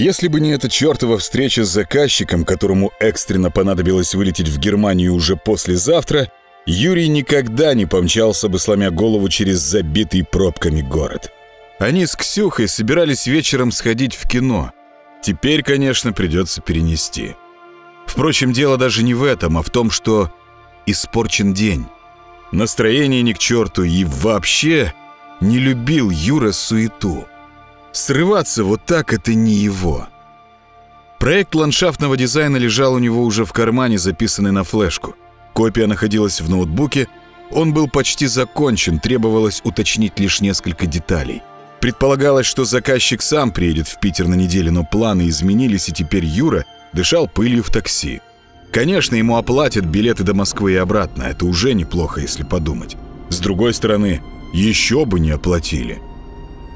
Если бы не эта чертова встреча с заказчиком, которому экстренно понадобилось вылететь в Германию уже послезавтра, Юрий никогда не помчался бы, сломя голову через забитый пробками город. Они с Ксюхой собирались вечером сходить в кино. Теперь, конечно, придется перенести. Впрочем, дело даже не в этом, а в том, что испорчен день. Настроение ни к черту и вообще не любил Юра суету. Срываться вот так это не его. Проект ландшафтного дизайна лежал у него уже в кармане, записанный на флешку. Копия находилась в ноутбуке, он был почти закончен, требовалось уточнить лишь несколько деталей. Предполагалось, что заказчик сам приедет в Питер на неделю, но планы изменились, и теперь Юра дышал пылью в такси. Конечно, ему оплатят билеты до Москвы и обратно, это уже неплохо, если подумать. С другой стороны, еще бы не оплатили.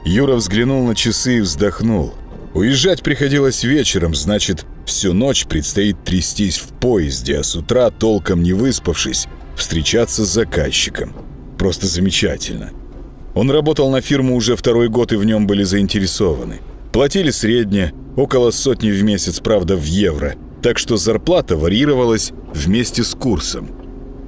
Юра взглянул на часы и вздохнул. Уезжать приходилось вечером, значит, всю ночь предстоит трястись в поезде, а с утра, толком не выспавшись, встречаться с заказчиком. Просто замечательно. Он работал на фирму уже второй год, и в нем были заинтересованы. Платили среднее, около сотни в месяц, правда, в евро, так что зарплата варьировалась вместе с курсом.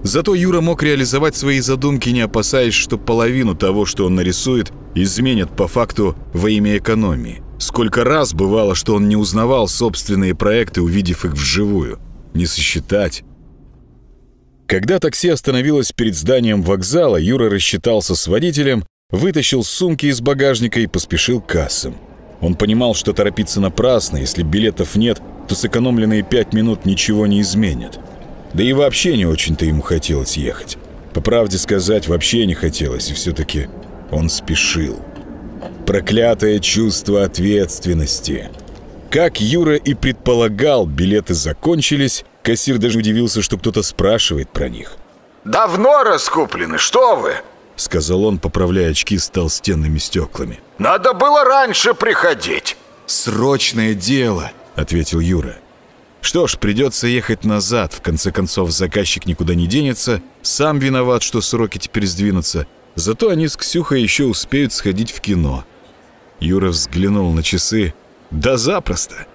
Зато Юра мог реализовать свои задумки, не опасаясь, что половину того, что он нарисует, изменят по факту во имя экономии. Сколько раз бывало, что он не узнавал собственные проекты, увидев их вживую. Не сосчитать. Когда такси остановилось перед зданием вокзала, Юра рассчитался с водителем, вытащил сумки из багажника и поспешил к кассам. Он понимал, что торопиться напрасно, если билетов нет, то сэкономленные пять минут ничего не изменят. Да и вообще не очень-то ему хотелось ехать. По правде сказать, вообще не хотелось, и все-таки он спешил. Проклятое чувство ответственности. Как Юра и предполагал, билеты закончились. Кассир даже удивился, что кто-то спрашивает про них. «Давно раскуплены, что вы?» Сказал он, поправляя очки с толстенными стеклами. «Надо было раньше приходить!» «Срочное дело!» — ответил Юра. Что ж, придется ехать назад. В конце концов, заказчик никуда не денется. Сам виноват, что сроки теперь сдвинутся. Зато они с Ксюхой еще успеют сходить в кино. Юра взглянул на часы. Да запросто.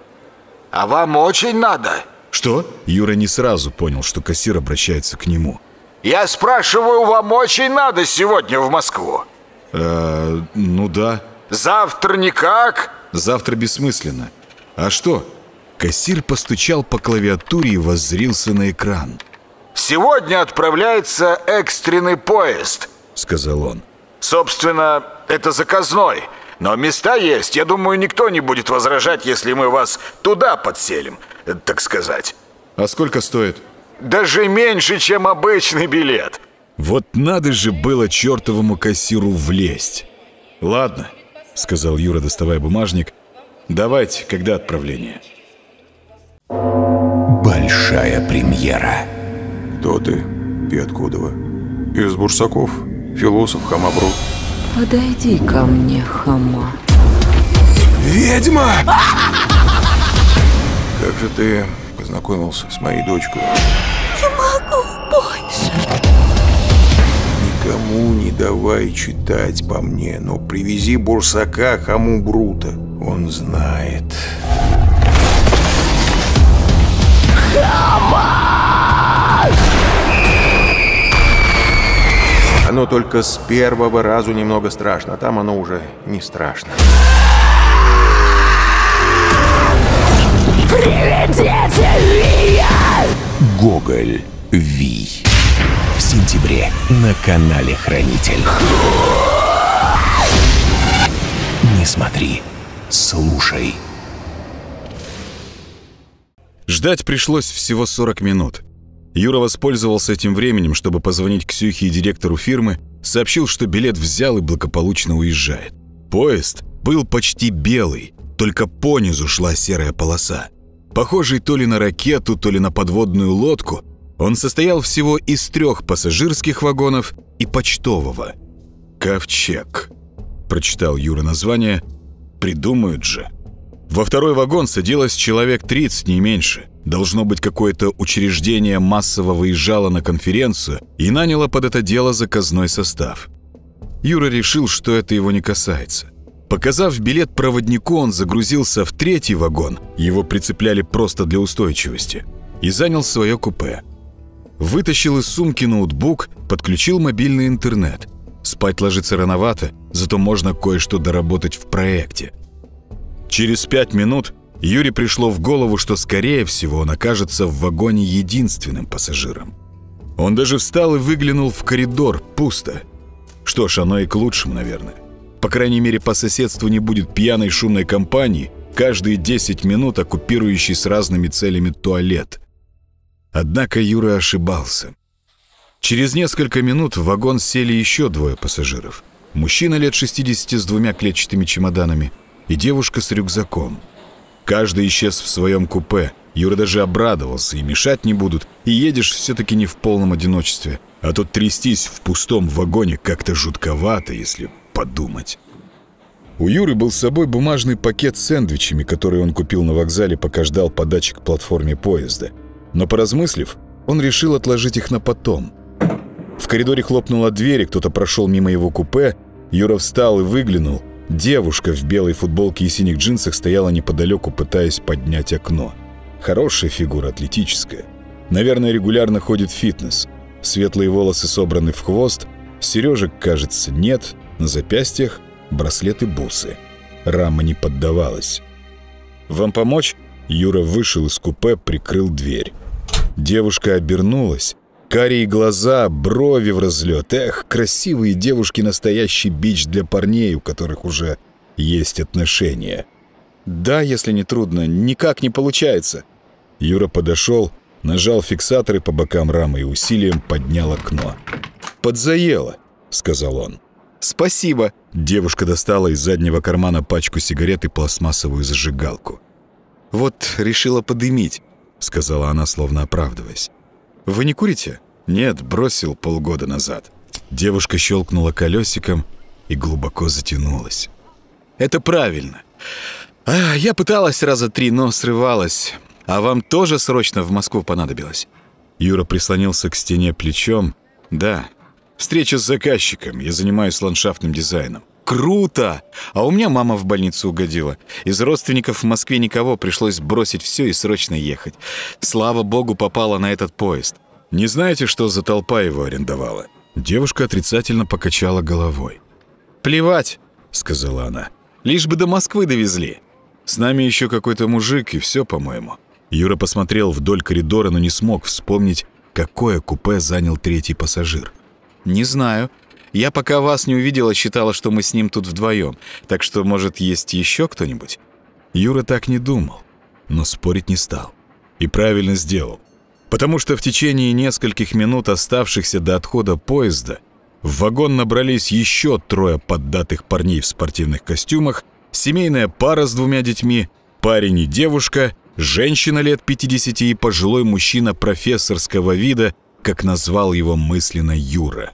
А вам очень надо? Что? Юра не сразу понял, что кассир обращается к нему. Я спрашиваю, вам очень надо сегодня в Москву? Э, ну да. Завтра никак? Завтра бессмысленно. А что? Кассир постучал по клавиатуре и воззрился на экран. Сегодня отправляется экстренный поезд, сказал он. Собственно, это заказной. Но места есть. Я думаю, никто не будет возражать, если мы вас туда подселим, так сказать. А сколько стоит? Даже меньше, чем обычный билет. Вот надо же было чертовому кассиру влезть. Ладно, сказал Юра, доставая бумажник. Давайте, когда отправление? Большая премьера. Кто ты и откуда вы? Из Бурсаков, философ Хамабрут. Подойди ко мне, Хама. Ведьма! Как же ты познакомился с моей дочкой? Не могу больше. Никому не давай читать по мне, но привези Бурсака Хаму Брута. Он знает. Оно только с первого разу немного страшно, а там оно уже не страшно. Приведите Вия! Гоголь Ви. В сентябре на канале Хранитель. Не смотри, слушай. Ждать пришлось всего 40 минут. Юра воспользовался этим временем, чтобы позвонить Ксюхе и директору фирмы, сообщил, что билет взял и благополучно уезжает. Поезд был почти белый, только понизу шла серая полоса. Похожий то ли на ракету, то ли на подводную лодку, он состоял всего из трех пассажирских вагонов и почтового. «Ковчег», — прочитал Юра название, — «придумают же». Во второй вагон садилось человек 30, не меньше. Должно быть, какое-то учреждение массово выезжало на конференцию и наняло под это дело заказной состав. Юра решил, что это его не касается. Показав билет проводнику, он загрузился в третий вагон, его прицепляли просто для устойчивости, и занял свое купе. Вытащил из сумки ноутбук, подключил мобильный интернет. Спать ложиться рановато, зато можно кое-что доработать в проекте. Через пять минут Юре пришло в голову, что, скорее всего, он окажется в вагоне единственным пассажиром. Он даже встал и выглянул в коридор, пусто. Что ж, оно и к лучшему, наверное. По крайней мере, по соседству не будет пьяной шумной компании, каждые 10 минут оккупирующей с разными целями туалет. Однако Юра ошибался. Через несколько минут в вагон сели еще двое пассажиров. Мужчина лет 60 с двумя клетчатыми чемоданами и девушка с рюкзаком. Каждый исчез в своем купе. Юра даже обрадовался, и мешать не будут, и едешь все-таки не в полном одиночестве. А тут трястись в пустом вагоне как-то жутковато, если подумать. У Юры был с собой бумажный пакет с сэндвичами, который он купил на вокзале, пока ждал подачи к платформе поезда. Но поразмыслив, он решил отложить их на потом. В коридоре хлопнула дверь, кто-то прошел мимо его купе. Юра встал и выглянул. Девушка в белой футболке и синих джинсах стояла неподалеку, пытаясь поднять окно. Хорошая фигура, атлетическая. Наверное, регулярно ходит в фитнес. Светлые волосы собраны в хвост, сережек, кажется, нет, на запястьях браслеты-бусы. Рама не поддавалась. «Вам помочь?» Юра вышел из купе, прикрыл дверь. Девушка обернулась. Карие глаза, брови в разлет. Эх, красивые девушки — настоящий бич для парней, у которых уже есть отношения. «Да, если не трудно. Никак не получается». Юра подошел, нажал фиксаторы по бокам рамы и усилием поднял окно. «Подзаело», — сказал он. «Спасибо!» Девушка достала из заднего кармана пачку сигарет и пластмассовую зажигалку. «Вот решила подымить», — сказала она, словно оправдываясь. «Вы не курите?» «Нет, бросил полгода назад». Девушка щелкнула колесиком и глубоко затянулась. «Это правильно. А, я пыталась раза три, но срывалась. А вам тоже срочно в Москву понадобилось?» Юра прислонился к стене плечом. «Да, Встреча с заказчиком. Я занимаюсь ландшафтным дизайном. Круто! А у меня мама в больницу угодила. Из родственников в Москве никого, пришлось бросить все и срочно ехать. Слава богу, попала на этот поезд. Не знаете, что за толпа его арендовала? Девушка отрицательно покачала головой. «Плевать», — сказала она. «Лишь бы до Москвы довезли. С нами еще какой-то мужик, и все, по-моему». Юра посмотрел вдоль коридора, но не смог вспомнить, какое купе занял третий пассажир. «Не знаю. Я пока вас не увидела, считала, что мы с ним тут вдвоем. Так что, может, есть еще кто-нибудь?» Юра так не думал, но спорить не стал. И правильно сделал. Потому что в течение нескольких минут, оставшихся до отхода поезда, в вагон набрались еще трое поддатых парней в спортивных костюмах, семейная пара с двумя детьми, парень и девушка, женщина лет 50 и пожилой мужчина профессорского вида как назвал его мысленно Юра.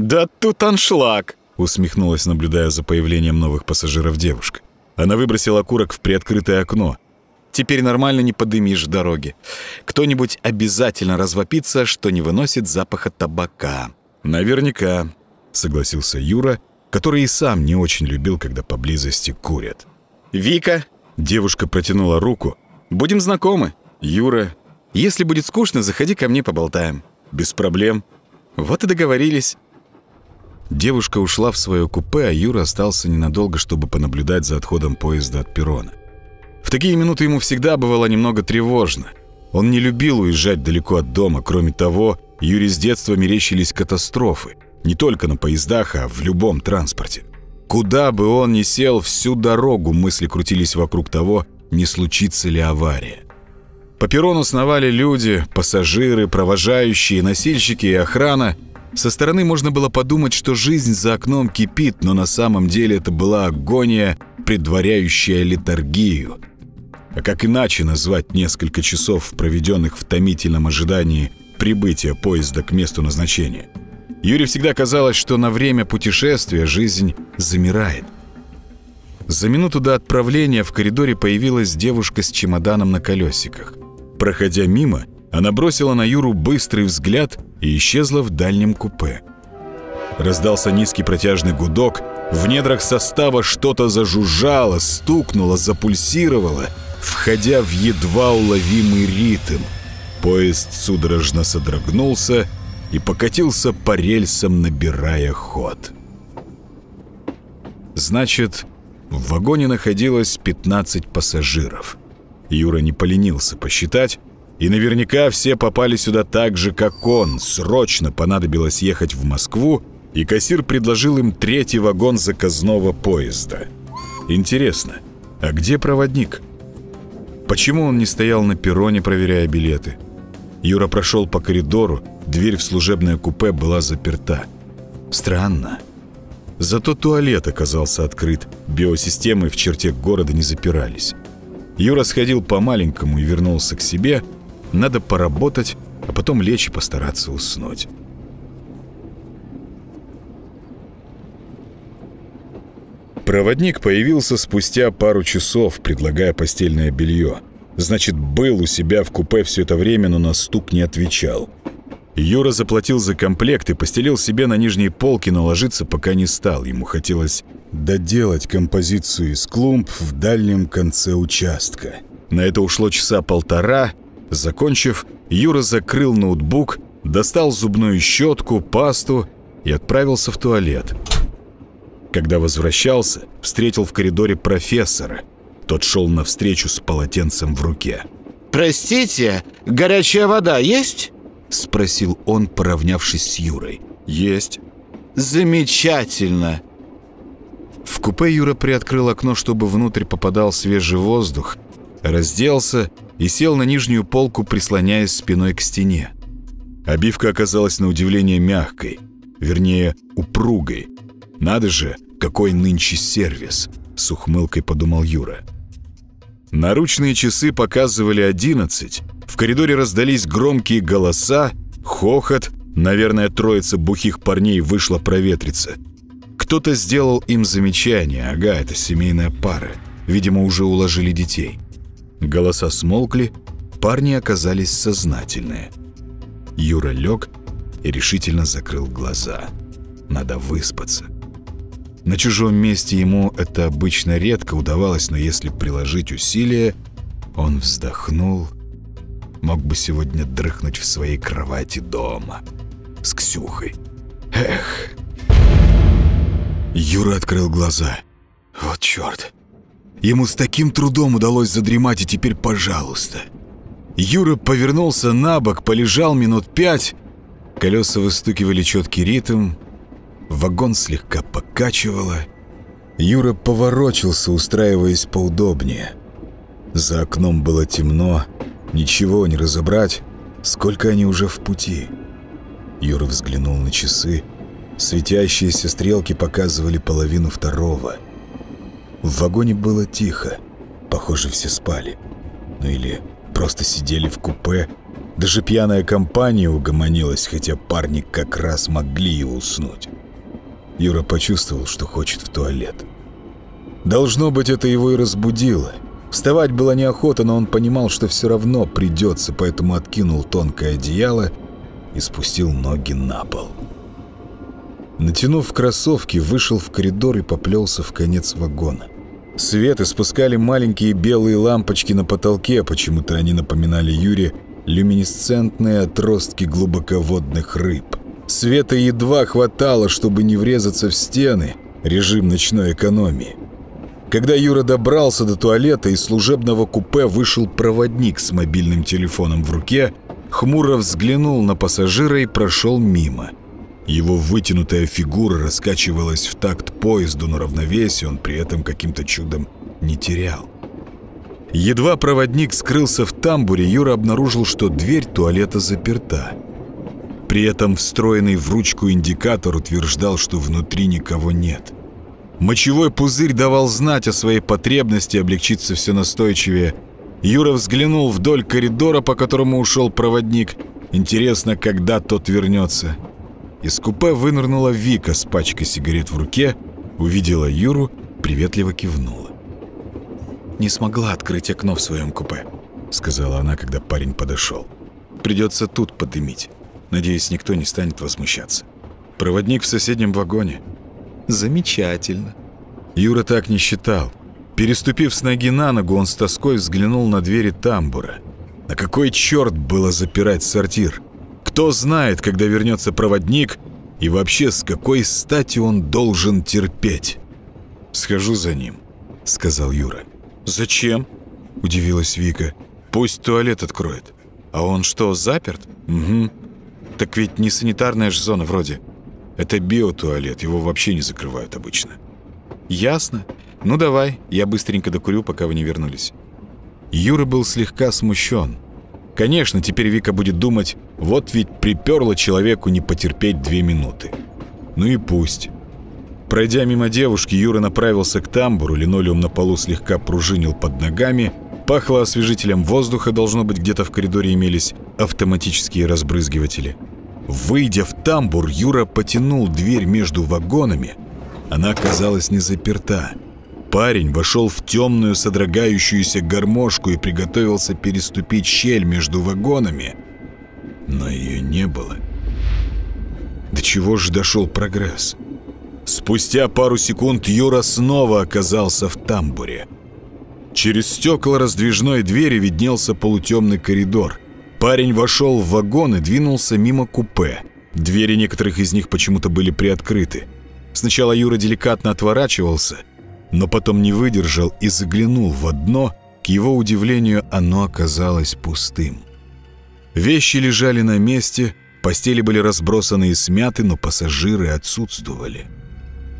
«Да тут аншлаг!» — усмехнулась, наблюдая за появлением новых пассажиров девушка. Она выбросила окурок в приоткрытое окно. «Теперь нормально не подымишь дороги. Кто-нибудь обязательно развопится, что не выносит запаха табака». «Наверняка», — согласился Юра, который и сам не очень любил, когда поблизости курят. «Вика!» — девушка протянула руку. «Будем знакомы. Юра, если будет скучно, заходи ко мне поболтаем». «Без проблем». «Вот и договорились». Девушка ушла в свое купе, а Юра остался ненадолго, чтобы понаблюдать за отходом поезда от перрона. В такие минуты ему всегда бывало немного тревожно. Он не любил уезжать далеко от дома. Кроме того, Юре с детства мерещились катастрофы. Не только на поездах, а в любом транспорте. Куда бы он ни сел, всю дорогу мысли крутились вокруг того, не случится ли авария. По перрону сновали люди, пассажиры, провожающие, носильщики и охрана. Со стороны можно было подумать, что жизнь за окном кипит, но на самом деле это была агония, предваряющая литургию. А как иначе назвать несколько часов, проведенных в томительном ожидании прибытия поезда к месту назначения? Юре всегда казалось, что на время путешествия жизнь замирает. За минуту до отправления в коридоре появилась девушка с чемоданом на колесиках. Проходя мимо, она бросила на Юру быстрый взгляд и исчезла в дальнем купе. Раздался низкий протяжный гудок. В недрах состава что-то зажужжало, стукнуло, запульсировало, входя в едва уловимый ритм. Поезд судорожно содрогнулся и покатился по рельсам, набирая ход. Значит, в вагоне находилось 15 пассажиров. Юра не поленился посчитать, и наверняка все попали сюда так же, как он. Срочно понадобилось ехать в Москву, и кассир предложил им третий вагон заказного поезда. Интересно, а где проводник? Почему он не стоял на перроне, проверяя билеты? Юра прошел по коридору, дверь в служебное купе была заперта. Странно. Зато туалет оказался открыт, биосистемы в черте города не запирались. Юра сходил по-маленькому и вернулся к себе. Надо поработать, а потом лечь и постараться уснуть. Проводник появился спустя пару часов, предлагая постельное белье. Значит, был у себя в купе все это время, но на стук не отвечал. Юра заплатил за комплект и постелил себе на нижней полке, но ложиться пока не стал. Ему хотелось доделать композицию из клумб в дальнем конце участка. На это ушло часа полтора. Закончив, Юра закрыл ноутбук, достал зубную щетку, пасту и отправился в туалет. Когда возвращался, встретил в коридоре профессора. Тот шел навстречу с полотенцем в руке. «Простите, горячая вода есть?» Спросил он, поравнявшись с Юрой. «Есть». «Замечательно!» В купе Юра приоткрыл окно, чтобы внутрь попадал свежий воздух, разделся и сел на нижнюю полку, прислоняясь спиной к стене. Обивка оказалась на удивление мягкой, вернее, упругой, «Надо же, какой нынче сервис!» — с ухмылкой подумал Юра. Наручные часы показывали одиннадцать. В коридоре раздались громкие голоса, хохот. Наверное, троица бухих парней вышла проветриться. Кто-то сделал им замечание. Ага, это семейная пара. Видимо, уже уложили детей. Голоса смолкли, парни оказались сознательные. Юра лег и решительно закрыл глаза. Надо выспаться. На чужом месте ему это обычно редко удавалось, но если приложить усилия, он вздохнул. Мог бы сегодня дрыхнуть в своей кровати дома. С Ксюхой. Эх. Юра открыл глаза. Вот черт. Ему с таким трудом удалось задремать, и теперь пожалуйста. Юра повернулся на бок, полежал минут пять. Колеса выстукивали четкий ритм, Вагон слегка покачивало. Юра поворочился, устраиваясь поудобнее. За окном было темно, ничего не разобрать, сколько они уже в пути. Юра взглянул на часы. Светящиеся стрелки показывали половину второго. В вагоне было тихо. Похоже, все спали. Ну или просто сидели в купе. Даже пьяная компания угомонилась, хотя парни как раз могли и уснуть. Юра почувствовал, что хочет в туалет. Должно быть, это его и разбудило. Вставать было неохота, но он понимал, что все равно придется, поэтому откинул тонкое одеяло и спустил ноги на пол. Натянув кроссовки, вышел в коридор и поплелся в конец вагона. Свет испускали маленькие белые лампочки на потолке, почему-то они напоминали Юре люминесцентные отростки глубоководных рыб. Света едва хватало, чтобы не врезаться в стены. Режим ночной экономии. Когда Юра добрался до туалета, из служебного купе вышел проводник с мобильным телефоном в руке, хмуро взглянул на пассажира и прошел мимо. Его вытянутая фигура раскачивалась в такт поезду, но равновесие он при этом каким-то чудом не терял. Едва проводник скрылся в тамбуре, Юра обнаружил, что дверь туалета заперта. При этом встроенный в ручку индикатор утверждал, что внутри никого нет. Мочевой пузырь давал знать о своей потребности облегчиться все настойчивее. Юра взглянул вдоль коридора, по которому ушел проводник. Интересно, когда тот вернется. Из купе вынырнула Вика с пачкой сигарет в руке, увидела Юру, приветливо кивнула. «Не смогла открыть окно в своем купе», — сказала она, когда парень подошел. «Придется тут подымить». Надеюсь, никто не станет возмущаться. Проводник в соседнем вагоне. Замечательно. Юра так не считал. Переступив с ноги на ногу, он с тоской взглянул на двери тамбура. На какой черт было запирать сортир? Кто знает, когда вернется проводник, и вообще с какой стати он должен терпеть? «Схожу за ним», — сказал Юра. «Зачем?» — удивилась Вика. «Пусть туалет откроет». «А он что, заперт?» «Угу. Так ведь не санитарная же зона вроде. Это биотуалет, его вообще не закрывают обычно». «Ясно. Ну давай, я быстренько докурю, пока вы не вернулись». Юра был слегка смущен. Конечно, теперь Вика будет думать, вот ведь приперло человеку не потерпеть две минуты. Ну и пусть. Пройдя мимо девушки, Юра направился к тамбуру, линолеум на полу слегка пружинил под ногами, пахло освежителем воздуха, должно быть, где-то в коридоре имелись автоматические разбрызгиватели. Выйдя в тамбур, Юра потянул дверь между вагонами. Она оказалась не заперта. Парень вошел в темную содрогающуюся гармошку и приготовился переступить щель между вагонами. Но ее не было. До чего же дошел прогресс? Спустя пару секунд Юра снова оказался в тамбуре. Через стекла раздвижной двери виднелся полутемный коридор. Парень вошел в вагон и двинулся мимо купе. Двери некоторых из них почему-то были приоткрыты. Сначала Юра деликатно отворачивался – но потом не выдержал и заглянул в одно, к его удивлению оно оказалось пустым. Вещи лежали на месте, постели были разбросаны и смяты, но пассажиры отсутствовали.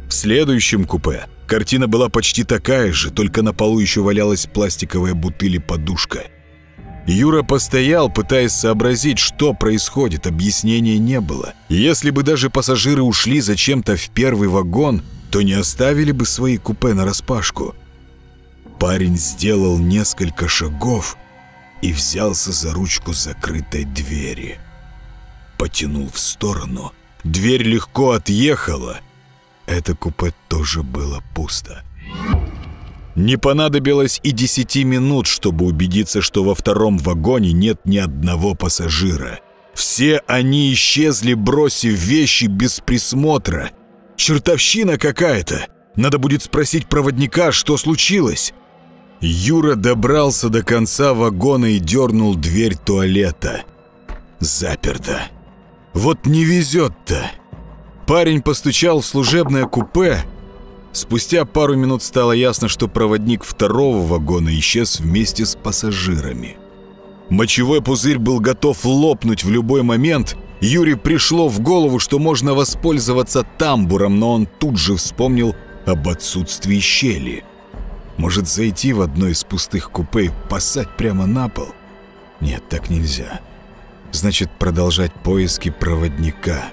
В следующем купе картина была почти такая же, только на полу еще валялась пластиковая бутыль и подушка. Юра постоял, пытаясь сообразить, что происходит, объяснения не было. Если бы даже пассажиры ушли зачем-то в первый вагон – то не оставили бы свои купе нараспашку. Парень сделал несколько шагов и взялся за ручку закрытой двери. Потянул в сторону. Дверь легко отъехала. Это купе тоже было пусто. Не понадобилось и десяти минут, чтобы убедиться, что во втором вагоне нет ни одного пассажира. Все они исчезли, бросив вещи без присмотра. Чертовщина какая-то. Надо будет спросить проводника, что случилось. Юра добрался до конца вагона и дернул дверь туалета. Заперто. Вот не везет-то. Парень постучал в служебное купе. Спустя пару минут стало ясно, что проводник второго вагона исчез вместе с пассажирами. Мочевой пузырь был готов лопнуть в любой момент — Юре пришло в голову, что можно воспользоваться тамбуром, но он тут же вспомнил об отсутствии щели. Может зайти в одно из пустых купе и посать прямо на пол? Нет, так нельзя. Значит, продолжать поиски проводника.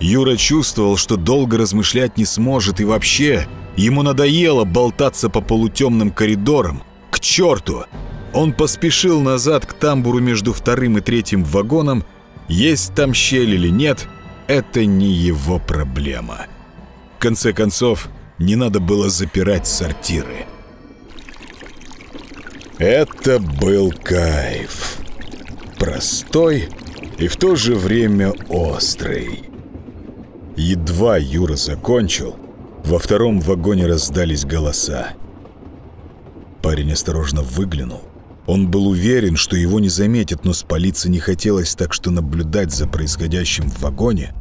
Юра чувствовал, что долго размышлять не сможет, и вообще ему надоело болтаться по полутемным коридорам. К черту! Он поспешил назад к тамбуру между вторым и третьим вагоном есть там щель или нет, это не его проблема. В конце концов, не надо было запирать сортиры. Это был кайф. Простой и в то же время острый. Едва Юра закончил, во втором вагоне раздались голоса. Парень осторожно выглянул. Он был уверен, что его не заметят, но спалиться не хотелось, так что наблюдать за происходящим в вагоне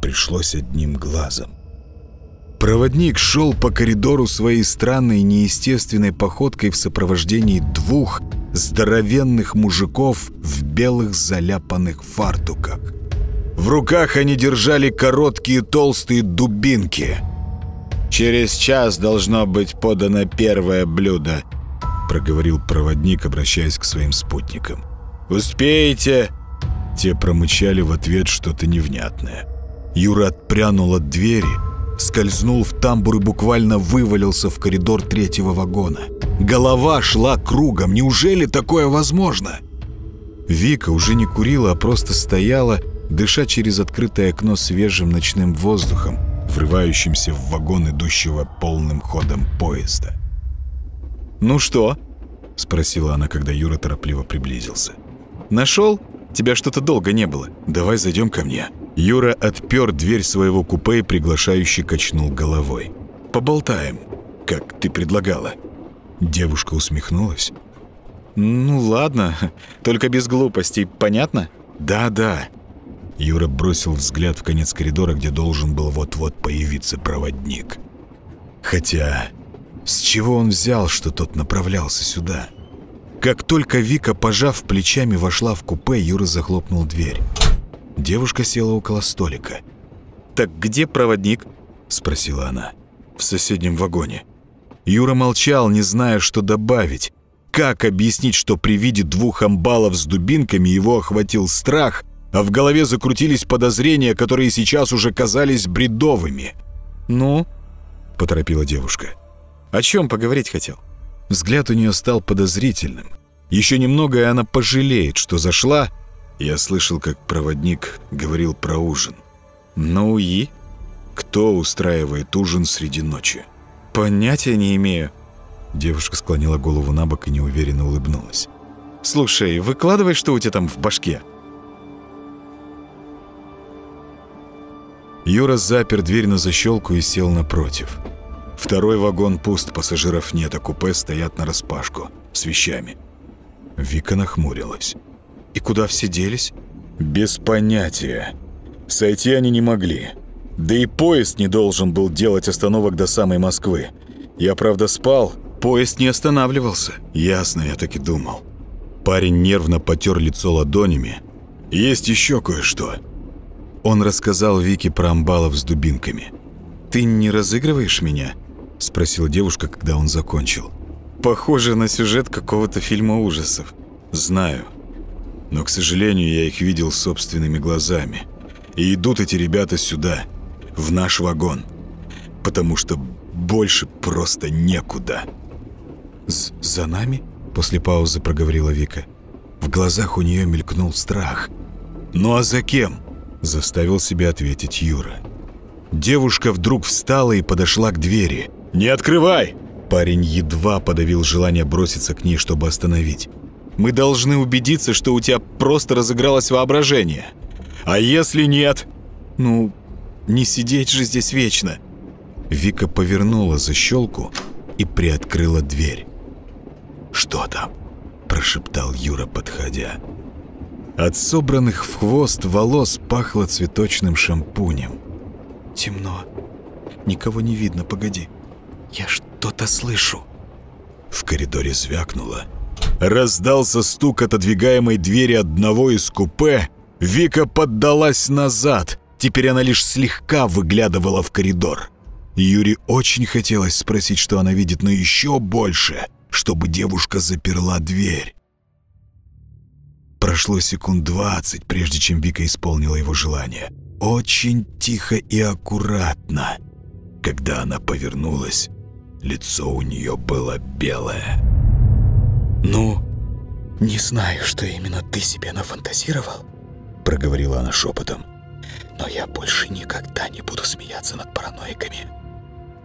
пришлось одним глазом. Проводник шел по коридору своей странной неестественной походкой в сопровождении двух здоровенных мужиков в белых заляпанных фартуках. В руках они держали короткие толстые дубинки. «Через час должно быть подано первое блюдо», проговорил проводник, обращаясь к своим спутникам. «Успеете?» Те промычали в ответ что-то невнятное. Юра отпрянул от двери, скользнул в тамбур и буквально вывалился в коридор третьего вагона. Голова шла кругом. Неужели такое возможно? Вика уже не курила, а просто стояла, дыша через открытое окно свежим ночным воздухом, врывающимся в вагон идущего полным ходом поезда. «Ну что?» — спросила она, когда Юра торопливо приблизился. «Нашел? Тебя что-то долго не было. Давай зайдем ко мне». Юра отпер дверь своего купе и приглашающе качнул головой. «Поболтаем, как ты предлагала». Девушка усмехнулась. «Ну ладно, только без глупостей, понятно?» «Да-да». Юра бросил взгляд в конец коридора, где должен был вот-вот появиться проводник. Хотя, с чего он взял, что тот направлялся сюда? Как только Вика, пожав плечами, вошла в купе, Юра захлопнул дверь. Девушка села около столика. «Так где проводник?» – спросила она. «В соседнем вагоне». Юра молчал, не зная, что добавить. Как объяснить, что при виде двух амбалов с дубинками его охватил страх, а в голове закрутились подозрения, которые сейчас уже казались бредовыми? «Ну?» – поторопила девушка. «О чем поговорить хотел?» Взгляд у нее стал подозрительным. Еще немного, и она пожалеет, что зашла. Я слышал, как проводник говорил про ужин. «Ну и?» «Кто устраивает ужин среди ночи?» «Понятия не имею», Девушка склонила голову на бок и неуверенно улыбнулась. «Слушай, выкладывай, что у тебя там в башке». Юра запер дверь на защелку и сел напротив. Второй вагон пуст, пассажиров нет, а купе стоят на распашку, с вещами. Вика нахмурилась. «И куда все делись?» «Без понятия. Сойти они не могли. Да и поезд не должен был делать остановок до самой Москвы. Я, правда, спал, Поезд не останавливался. Ясно, я так и думал. Парень нервно потер лицо ладонями. Есть еще кое-что. Он рассказал Вике про амбалов с дубинками. «Ты не разыгрываешь меня?» – спросила девушка, когда он закончил. «Похоже на сюжет какого-то фильма ужасов. Знаю. Но, к сожалению, я их видел собственными глазами. И идут эти ребята сюда, в наш вагон. Потому что больше просто некуда». «За нами?» – после паузы проговорила Вика. В глазах у нее мелькнул страх. «Ну а за кем?» – заставил себя ответить Юра. Девушка вдруг встала и подошла к двери. «Не открывай!» Парень едва подавил желание броситься к ней, чтобы остановить. «Мы должны убедиться, что у тебя просто разыгралось воображение. А если нет?» «Ну, не сидеть же здесь вечно!» Вика повернула защелку и приоткрыла дверь. «Что там?» – прошептал Юра, подходя. От собранных в хвост волос пахло цветочным шампунем. «Темно. Никого не видно, погоди. Я что-то слышу». В коридоре звякнуло. Раздался стук отодвигаемой двери одного из купе. Вика поддалась назад. Теперь она лишь слегка выглядывала в коридор. Юре очень хотелось спросить, что она видит, но еще больше — чтобы девушка заперла дверь. Прошло секунд двадцать, прежде чем Вика исполнила его желание. Очень тихо и аккуратно. Когда она повернулась, лицо у нее было белое. «Ну, не знаю, что именно ты себе нафантазировал», — проговорила она шепотом. «Но я больше никогда не буду смеяться над параноиками».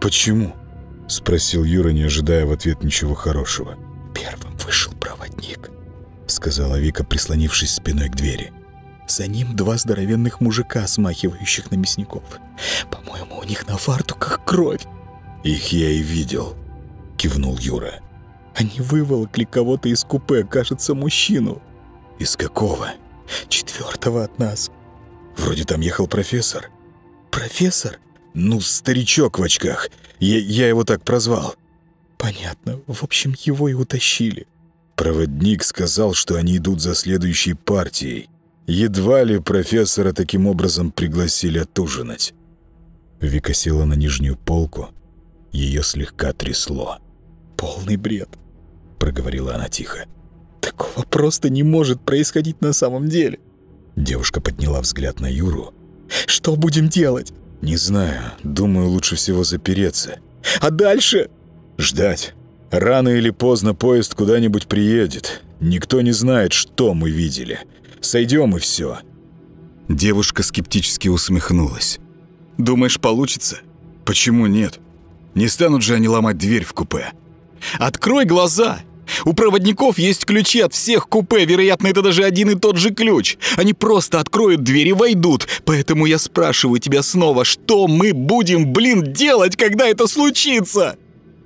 «Почему?» — спросил Юра, не ожидая в ответ ничего хорошего. «Первым вышел проводник», — сказала Вика, прислонившись спиной к двери. «За ним два здоровенных мужика, смахивающих на мясников. По-моему, у них на фартуках кровь». «Их я и видел», — кивнул Юра. «Они выволокли кого-то из купе, кажется, мужчину». «Из какого?» «Четвертого от нас». «Вроде там ехал профессор». «Профессор?» «Ну, старичок в очках. Я, я его так прозвал». «Понятно. В общем, его и утащили». Проводник сказал, что они идут за следующей партией. Едва ли профессора таким образом пригласили отужинать. Вика села на нижнюю полку. Ее слегка трясло. «Полный бред», — проговорила она тихо. «Такого просто не может происходить на самом деле». Девушка подняла взгляд на Юру. «Что будем делать?» «Не знаю. Думаю, лучше всего запереться». «А дальше?» «Ждать. Рано или поздно поезд куда-нибудь приедет. Никто не знает, что мы видели. Сойдем и все». Девушка скептически усмехнулась. «Думаешь, получится?» «Почему нет? Не станут же они ломать дверь в купе?» «Открой глаза! У проводников есть ключи от всех купе, вероятно, это даже один и тот же ключ. Они просто откроют дверь и войдут. Поэтому я спрашиваю тебя снова, что мы будем, блин, делать, когда это случится?»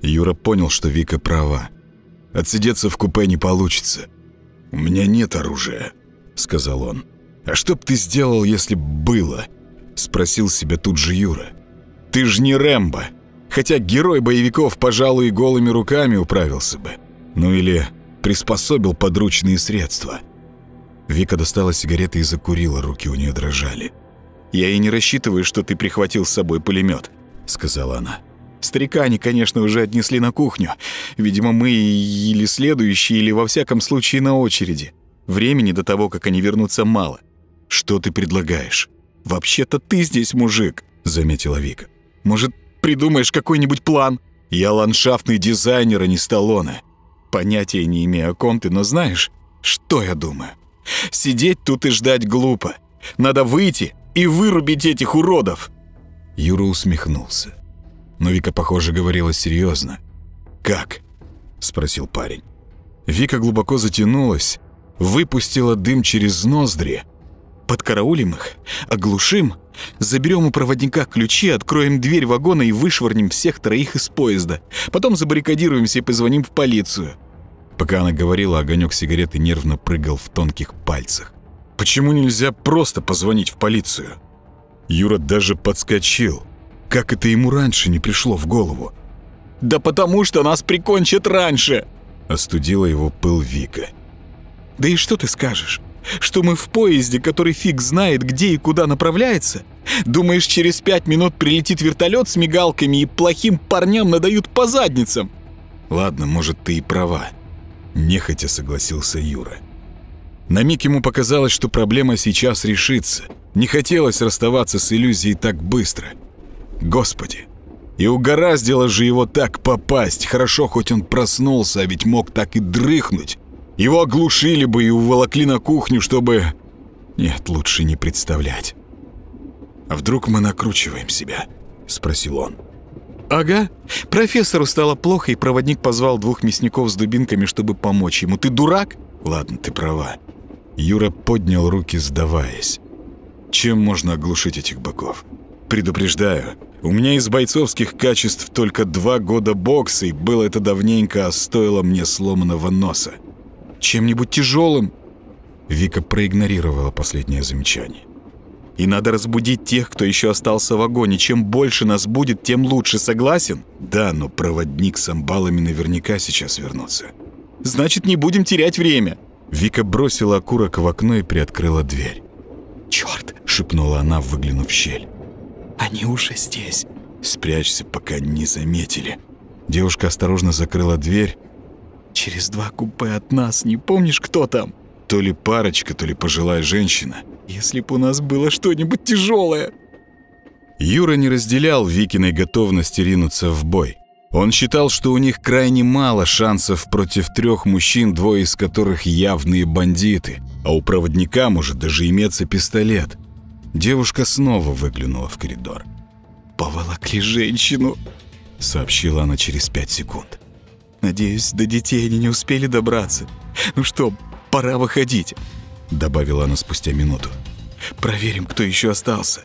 Юра понял, что Вика права. Отсидеться в купе не получится. «У меня нет оружия», — сказал он. «А что б ты сделал, если б было?» — спросил себя тут же Юра. «Ты ж не Рэмбо. Хотя герой боевиков, пожалуй, голыми руками управился бы. Ну или приспособил подручные средства». Вика достала сигареты и закурила, руки у нее дрожали. «Я и не рассчитываю, что ты прихватил с собой пулемет», — сказала она. Старика они, конечно, уже отнесли на кухню. Видимо, мы или следующие, или во всяком случае на очереди. Времени до того, как они вернутся, мало. Что ты предлагаешь? Вообще-то ты здесь мужик, заметила Вика. Может, придумаешь какой-нибудь план? Я ландшафтный дизайнер, а не Сталлоне. Понятия не имею о ком ты, но знаешь, что я думаю? Сидеть тут и ждать глупо. Надо выйти и вырубить этих уродов. Юра усмехнулся но Вика, похоже, говорила серьезно. «Как?» – спросил парень. Вика глубоко затянулась, выпустила дым через ноздри. «Подкараулим их, оглушим, заберем у проводника ключи, откроем дверь вагона и вышвырнем всех троих из поезда. Потом забаррикадируемся и позвоним в полицию». Пока она говорила, огонек сигареты нервно прыгал в тонких пальцах. «Почему нельзя просто позвонить в полицию?» Юра даже подскочил – как это ему раньше не пришло в голову? «Да потому что нас прикончат раньше!» Остудила его пыл Вика. «Да и что ты скажешь? Что мы в поезде, который фиг знает, где и куда направляется? Думаешь, через пять минут прилетит вертолет с мигалками и плохим парням надают по задницам?» «Ладно, может, ты и права», — нехотя согласился Юра. На миг ему показалось, что проблема сейчас решится. Не хотелось расставаться с иллюзией так быстро — Господи! И угораздило же его так попасть. Хорошо, хоть он проснулся, а ведь мог так и дрыхнуть. Его оглушили бы и уволокли на кухню, чтобы... Нет, лучше не представлять. «А вдруг мы накручиваем себя?» — спросил он. «Ага. Профессору стало плохо, и проводник позвал двух мясников с дубинками, чтобы помочь ему. Ты дурак?» «Ладно, ты права». Юра поднял руки, сдаваясь. «Чем можно оглушить этих быков?» «Предупреждаю, у меня из бойцовских качеств только два года бокса, и было это давненько, а стоило мне сломанного носа. Чем-нибудь тяжелым. Вика проигнорировала последнее замечание. И надо разбудить тех, кто еще остался в вагоне. Чем больше нас будет, тем лучше, согласен? Да, но проводник с амбалами наверняка сейчас вернутся. Значит, не будем терять время. Вика бросила окурок в окно и приоткрыла дверь. «Черт!» — шепнула она, выглянув в щель. Они уже здесь. Спрячься, пока не заметили. Девушка осторожно закрыла дверь. Через два купе от нас, не помнишь, кто там? То ли парочка, то ли пожилая женщина. Если б у нас было что-нибудь тяжелое. Юра не разделял Викиной готовности ринуться в бой. Он считал, что у них крайне мало шансов против трех мужчин, двое из которых явные бандиты, а у проводника может даже иметься пистолет. Девушка снова выглянула в коридор. «Поволокли женщину», — сообщила она через пять секунд. «Надеюсь, до детей они не успели добраться. Ну что, пора выходить», — добавила она спустя минуту. «Проверим, кто еще остался».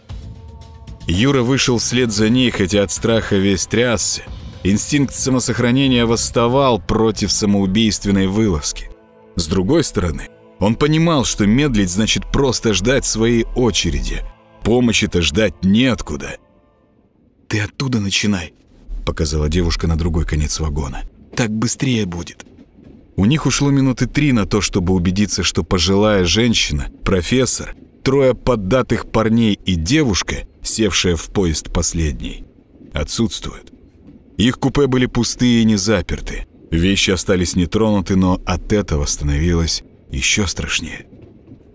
Юра вышел вслед за ней, хотя от страха весь трясся. Инстинкт самосохранения восставал против самоубийственной вылазки. С другой стороны, он понимал, что медлить значит просто ждать своей очереди. Помощи-то ждать неоткуда. «Ты оттуда начинай», — показала девушка на другой конец вагона. «Так быстрее будет». У них ушло минуты три на то, чтобы убедиться, что пожилая женщина, профессор, трое поддатых парней и девушка, севшая в поезд последней, отсутствуют. Их купе были пустые и не заперты. Вещи остались нетронуты, но от этого становилось еще страшнее.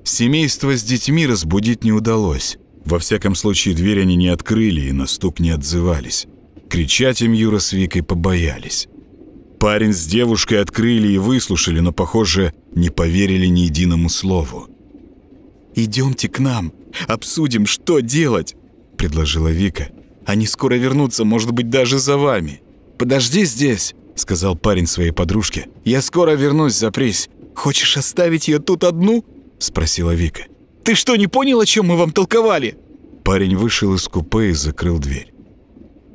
Семейство с детьми разбудить не удалось. Во всяком случае, дверь они не открыли и на стук не отзывались. Кричать им Юра с Викой побоялись. Парень с девушкой открыли и выслушали, но, похоже, не поверили ни единому слову. «Идемте к нам, обсудим, что делать», — предложила Вика. «Они скоро вернутся, может быть, даже за вами. Подожди здесь», — сказал парень своей подружке. «Я скоро вернусь, запрись. Хочешь оставить ее тут одну?» — спросила Вика. «Ты что, не понял, о чем мы вам толковали?» Парень вышел из купе и закрыл дверь.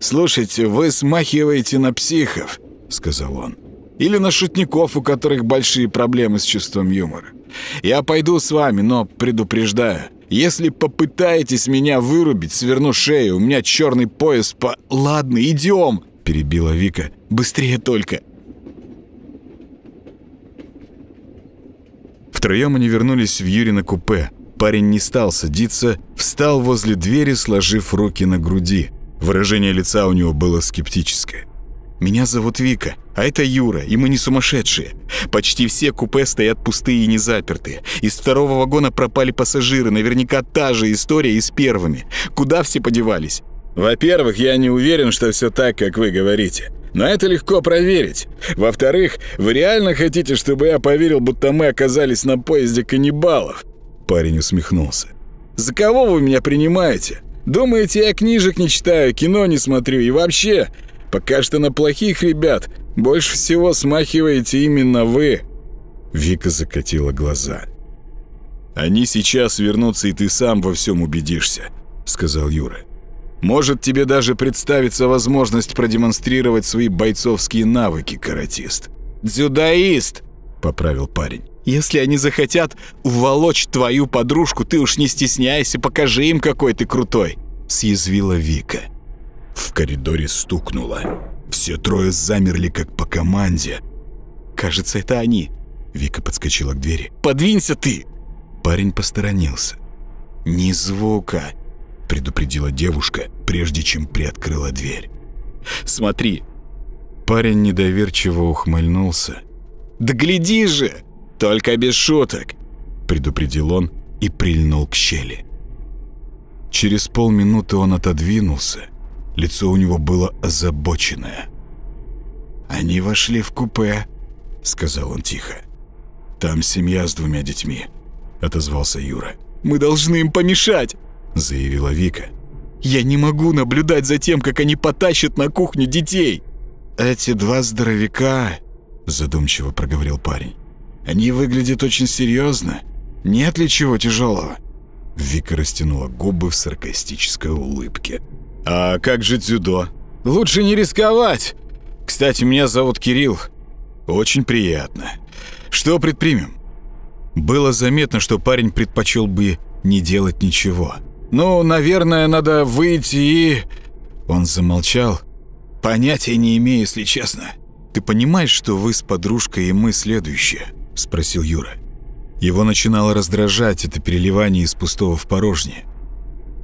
«Слушайте, вы смахиваете на психов», — сказал он. «Или на шутников, у которых большие проблемы с чувством юмора. Я пойду с вами, но предупреждаю, если попытаетесь меня вырубить, сверну шею, у меня черный пояс по... Ладно, идем!» — перебила Вика. «Быстрее только!» Втроем они вернулись в Юрина купе. Парень не стал садиться, встал возле двери, сложив руки на груди. Выражение лица у него было скептическое. «Меня зовут Вика, а это Юра, и мы не сумасшедшие. Почти все купе стоят пустые и не запертые. Из второго вагона пропали пассажиры, наверняка та же история и с первыми. Куда все подевались?» «Во-первых, я не уверен, что все так, как вы говорите. Но это легко проверить. Во-вторых, вы реально хотите, чтобы я поверил, будто мы оказались на поезде каннибалов?» Парень усмехнулся. «За кого вы меня принимаете? Думаете, я книжек не читаю, кино не смотрю и вообще, пока что на плохих ребят больше всего смахиваете именно вы». Вика закатила глаза. «Они сейчас вернутся, и ты сам во всем убедишься», — сказал Юра. «Может, тебе даже представится возможность продемонстрировать свои бойцовские навыки, каратист». «Дзюдоист», — поправил парень. Если они захотят уволочь твою подружку, ты уж не стесняйся, покажи им, какой ты крутой!» Съязвила Вика. В коридоре стукнуло. Все трое замерли, как по команде. «Кажется, это они!» Вика подскочила к двери. «Подвинься ты!» Парень посторонился. «Ни звука!» предупредила девушка, прежде чем приоткрыла дверь. «Смотри!» Парень недоверчиво ухмыльнулся. «Да гляди же!» «Только без шуток», — предупредил он и прильнул к щели. Через полминуты он отодвинулся. Лицо у него было озабоченное. «Они вошли в купе», — сказал он тихо. «Там семья с двумя детьми», — отозвался Юра. «Мы должны им помешать», — заявила Вика. «Я не могу наблюдать за тем, как они потащат на кухню детей». «Эти два здоровяка», — задумчиво проговорил парень. Они выглядят очень серьезно. Нет ли чего тяжелого?» Вика растянула губы в саркастической улыбке. «А как же дзюдо?» «Лучше не рисковать. Кстати, меня зовут Кирилл. Очень приятно. Что предпримем?» Было заметно, что парень предпочел бы не делать ничего. «Ну, наверное, надо выйти и...» Он замолчал. «Понятия не имею, если честно. Ты понимаешь, что вы с подружкой и мы следующие?» — спросил Юра. Его начинало раздражать это переливание из пустого в порожнее.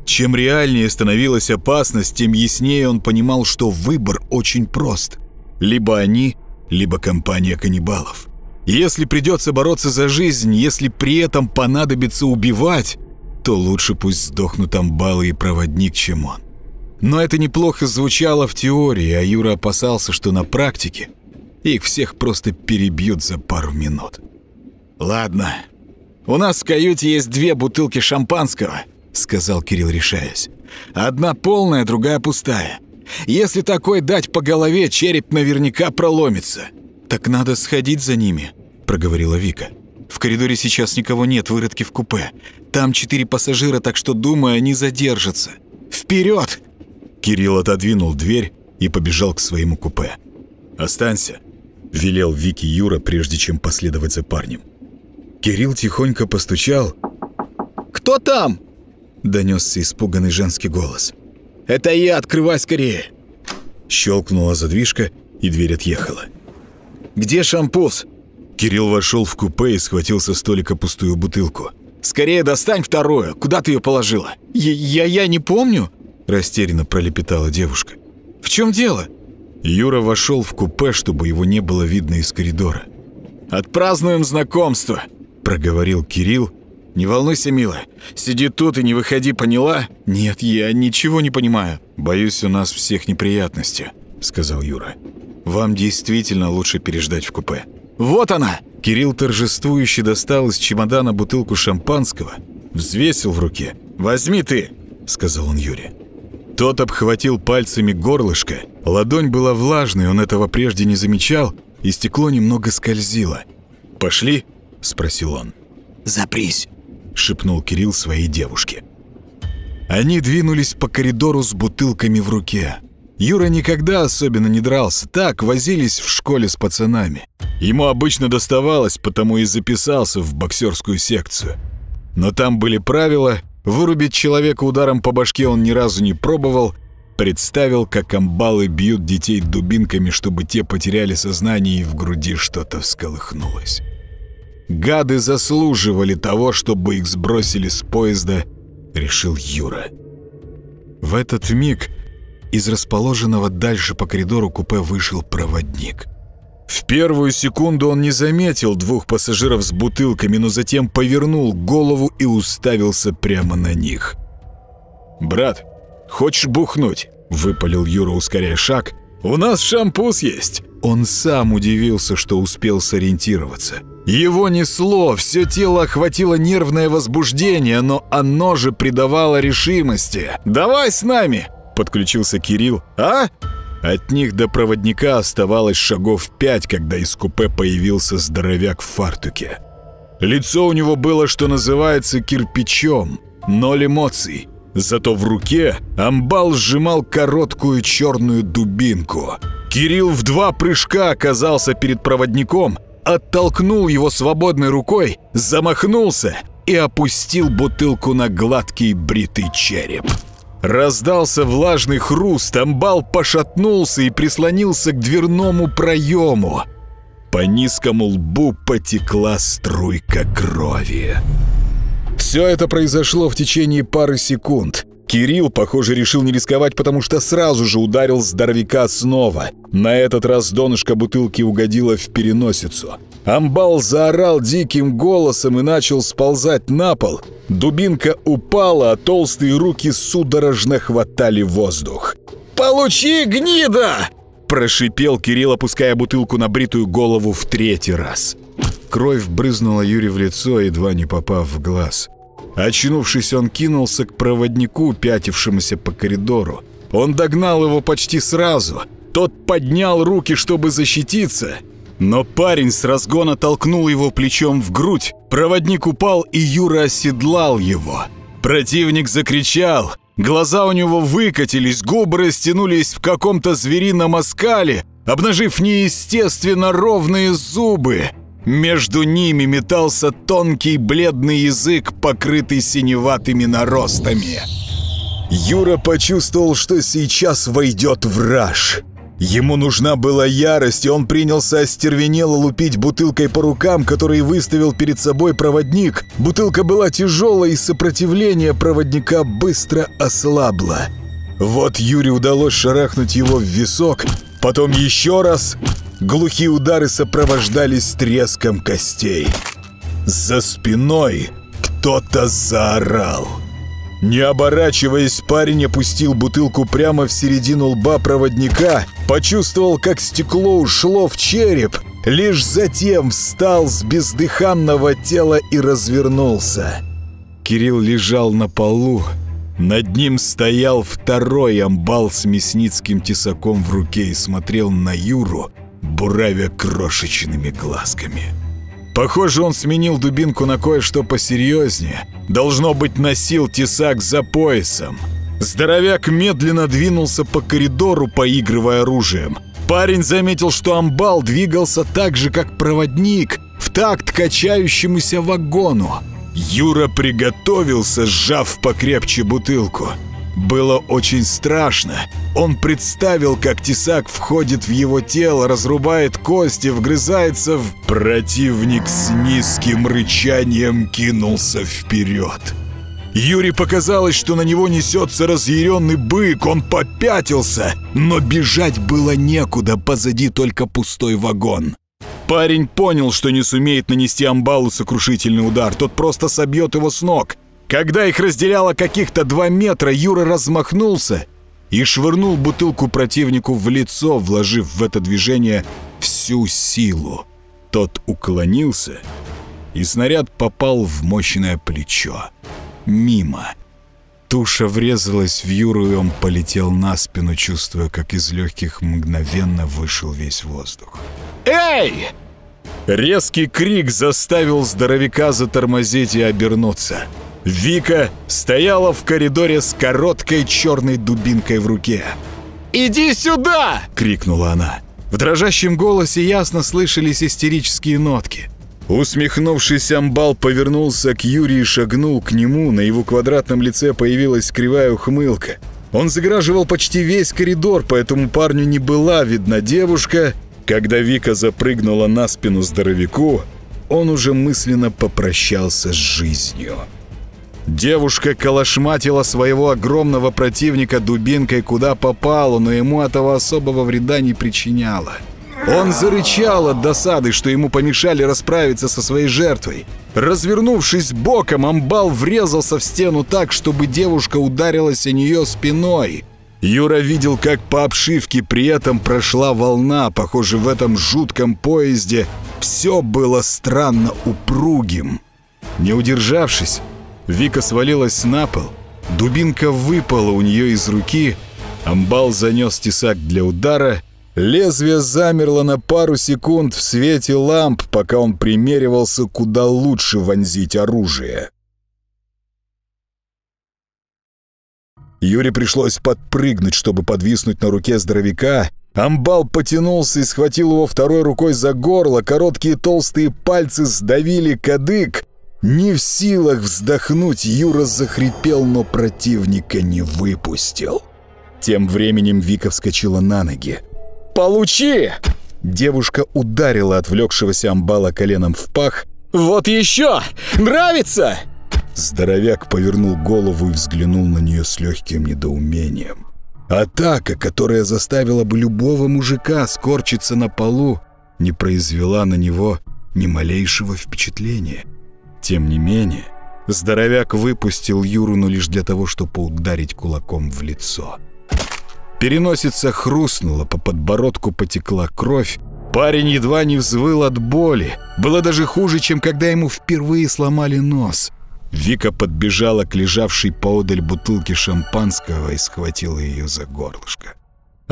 Чем реальнее становилась опасность, тем яснее он понимал, что выбор очень прост. Либо они, либо компания каннибалов. Если придется бороться за жизнь, если при этом понадобится убивать, то лучше пусть сдохнут амбалы и проводник, чем он. Но это неплохо звучало в теории, а Юра опасался, что на практике их всех просто перебьют за пару минут. «Ладно. У нас в каюте есть две бутылки шампанского», — сказал Кирилл, решаясь. «Одна полная, другая пустая. Если такой дать по голове, череп наверняка проломится». «Так надо сходить за ними», — проговорила Вика. «В коридоре сейчас никого нет, выродки в купе. Там четыре пассажира, так что, думаю, они задержатся. Вперед!» Кирилл отодвинул дверь и побежал к своему купе. «Останься», велел Вики Юра, прежде чем последовать за парнем. Кирилл тихонько постучал. «Кто там?» — донесся испуганный женский голос. «Это я, открывай скорее!» Щелкнула задвижка, и дверь отъехала. «Где шампус?» Кирилл вошел в купе и схватил со столика пустую бутылку. «Скорее достань вторую! Куда ты ее положила?» «Я, я не помню!» Растерянно пролепетала девушка. «В чем дело?» Юра вошел в купе, чтобы его не было видно из коридора. «Отпразднуем знакомство», — проговорил Кирилл. «Не волнуйся, милая. Сиди тут и не выходи, поняла?» «Нет, я ничего не понимаю». «Боюсь, у нас всех неприятности», — сказал Юра. «Вам действительно лучше переждать в купе». «Вот она!» Кирилл торжествующе достал из чемодана бутылку шампанского, взвесил в руке. «Возьми ты!» — сказал он Юре. Тот обхватил пальцами горлышко. Ладонь была влажной, он этого прежде не замечал, и стекло немного скользило. «Пошли?» — спросил он. «Запрись», — шепнул Кирилл своей девушке. Они двинулись по коридору с бутылками в руке. Юра никогда особенно не дрался, так возились в школе с пацанами. Ему обычно доставалось, потому и записался в боксерскую секцию. Но там были правила, вырубить человека ударом по башке он ни разу не пробовал, представил, как амбалы бьют детей дубинками, чтобы те потеряли сознание и в груди что-то всколыхнулось. Гады заслуживали того, чтобы их сбросили с поезда, решил Юра. В этот миг из расположенного дальше по коридору купе вышел проводник. В первую секунду он не заметил двух пассажиров с бутылками, но затем повернул голову и уставился прямо на них. «Брат, хочешь бухнуть?» — выпалил Юра, ускоряя шаг. «У нас шампус есть!» Он сам удивился, что успел сориентироваться. Его несло, все тело охватило нервное возбуждение, но оно же придавало решимости. «Давай с нами!» подключился Кирилл. «А?» От них до проводника оставалось шагов пять, когда из купе появился здоровяк в фартуке. Лицо у него было, что называется, кирпичом, ноль эмоций. Зато в руке амбал сжимал короткую черную дубинку. Кирилл в два прыжка оказался перед проводником, оттолкнул его свободной рукой, замахнулся и опустил бутылку на гладкий бритый череп. Раздался влажный хруст, амбал пошатнулся и прислонился к дверному проему. По низкому лбу потекла струйка крови. Все это произошло в течение пары секунд. Кирилл, похоже, решил не рисковать, потому что сразу же ударил здоровяка снова. На этот раз донышко бутылки угодило в переносицу. Амбал заорал диким голосом и начал сползать на пол. Дубинка упала, а толстые руки судорожно хватали воздух. «Получи, гнида!» Прошипел Кирилл, опуская бутылку на бритую голову в третий раз. Кровь брызнула Юре в лицо, едва не попав в глаз. Очнувшись, он кинулся к проводнику, пятившемуся по коридору. Он догнал его почти сразу. Тот поднял руки, чтобы защититься, но парень с разгона толкнул его плечом в грудь, проводник упал, и Юра оседлал его. Противник закричал, глаза у него выкатились, губы растянулись в каком-то зверином оскале, обнажив неестественно ровные зубы. Между ними метался тонкий бледный язык, покрытый синеватыми наростами. Юра почувствовал, что сейчас войдет враж. Ему нужна была ярость, и он принялся остервенело лупить бутылкой по рукам, которые выставил перед собой проводник. Бутылка была тяжелой, и сопротивление проводника быстро ослабло. Вот Юре удалось шарахнуть его в висок, потом еще раз. Глухие удары сопровождались треском костей. За спиной кто-то заорал. Не оборачиваясь, парень опустил бутылку прямо в середину лба проводника, почувствовал, как стекло ушло в череп, лишь затем встал с бездыханного тела и развернулся. Кирилл лежал на полу. Над ним стоял второй амбал с мясницким тесаком в руке и смотрел на Юру, буравя крошечными глазками. Похоже, он сменил дубинку на кое-что посерьезнее. Должно быть, носил тесак за поясом. Здоровяк медленно двинулся по коридору, поигрывая оружием. Парень заметил, что амбал двигался так же, как проводник, в такт качающемуся вагону. Юра приготовился, сжав покрепче бутылку. Было очень страшно. Он представил, как тесак входит в его тело, разрубает кости, вгрызается в... Противник с низким рычанием кинулся вперед. Юре показалось, что на него несется разъяренный бык, он попятился, но бежать было некуда, позади только пустой вагон. Парень понял, что не сумеет нанести амбалу сокрушительный удар, тот просто собьет его с ног. Когда их разделяло каких-то два метра, Юра размахнулся и швырнул бутылку противнику в лицо, вложив в это движение всю силу. Тот уклонился, и снаряд попал в мощное плечо. Мимо. Туша врезалась в Юру, и он полетел на спину, чувствуя, как из легких мгновенно вышел весь воздух. «Эй!» Резкий крик заставил здоровяка затормозить и обернуться. Вика стояла в коридоре с короткой черной дубинкой в руке. «Иди сюда!» — крикнула она. В дрожащем голосе ясно слышались истерические нотки. Усмехнувшись, амбал повернулся к Юрию и шагнул к нему. На его квадратном лице появилась кривая ухмылка. Он заграживал почти весь коридор, поэтому парню не была видна девушка. Когда Вика запрыгнула на спину здоровяку, он уже мысленно попрощался с жизнью. Девушка калашматила своего огромного противника дубинкой куда попало, но ему этого особого вреда не причиняло. Он зарычал от досады, что ему помешали расправиться со своей жертвой. Развернувшись боком, амбал врезался в стену так, чтобы девушка ударилась о нее спиной. Юра видел, как по обшивке при этом прошла волна, похоже, в этом жутком поезде все было странно упругим. Не удержавшись, Вика свалилась на пол, дубинка выпала у нее из руки, амбал занес тесак для удара — Лезвие замерло на пару секунд в свете ламп, пока он примеривался, куда лучше вонзить оружие. Юре пришлось подпрыгнуть, чтобы подвиснуть на руке здоровяка. Амбал потянулся и схватил его второй рукой за горло. Короткие толстые пальцы сдавили кадык. Не в силах вздохнуть, Юра захрипел, но противника не выпустил. Тем временем Вика вскочила на ноги. «Получи!» Девушка ударила отвлекшегося амбала коленом в пах. «Вот еще! Нравится!» Здоровяк повернул голову и взглянул на нее с легким недоумением. Атака, которая заставила бы любого мужика скорчиться на полу, не произвела на него ни малейшего впечатления. Тем не менее, здоровяк выпустил Юру, но лишь для того, чтобы ударить кулаком в лицо. Переносица хрустнула, по подбородку потекла кровь. Парень едва не взвыл от боли. Было даже хуже, чем когда ему впервые сломали нос. Вика подбежала к лежавшей поодаль бутылке шампанского и схватила ее за горлышко.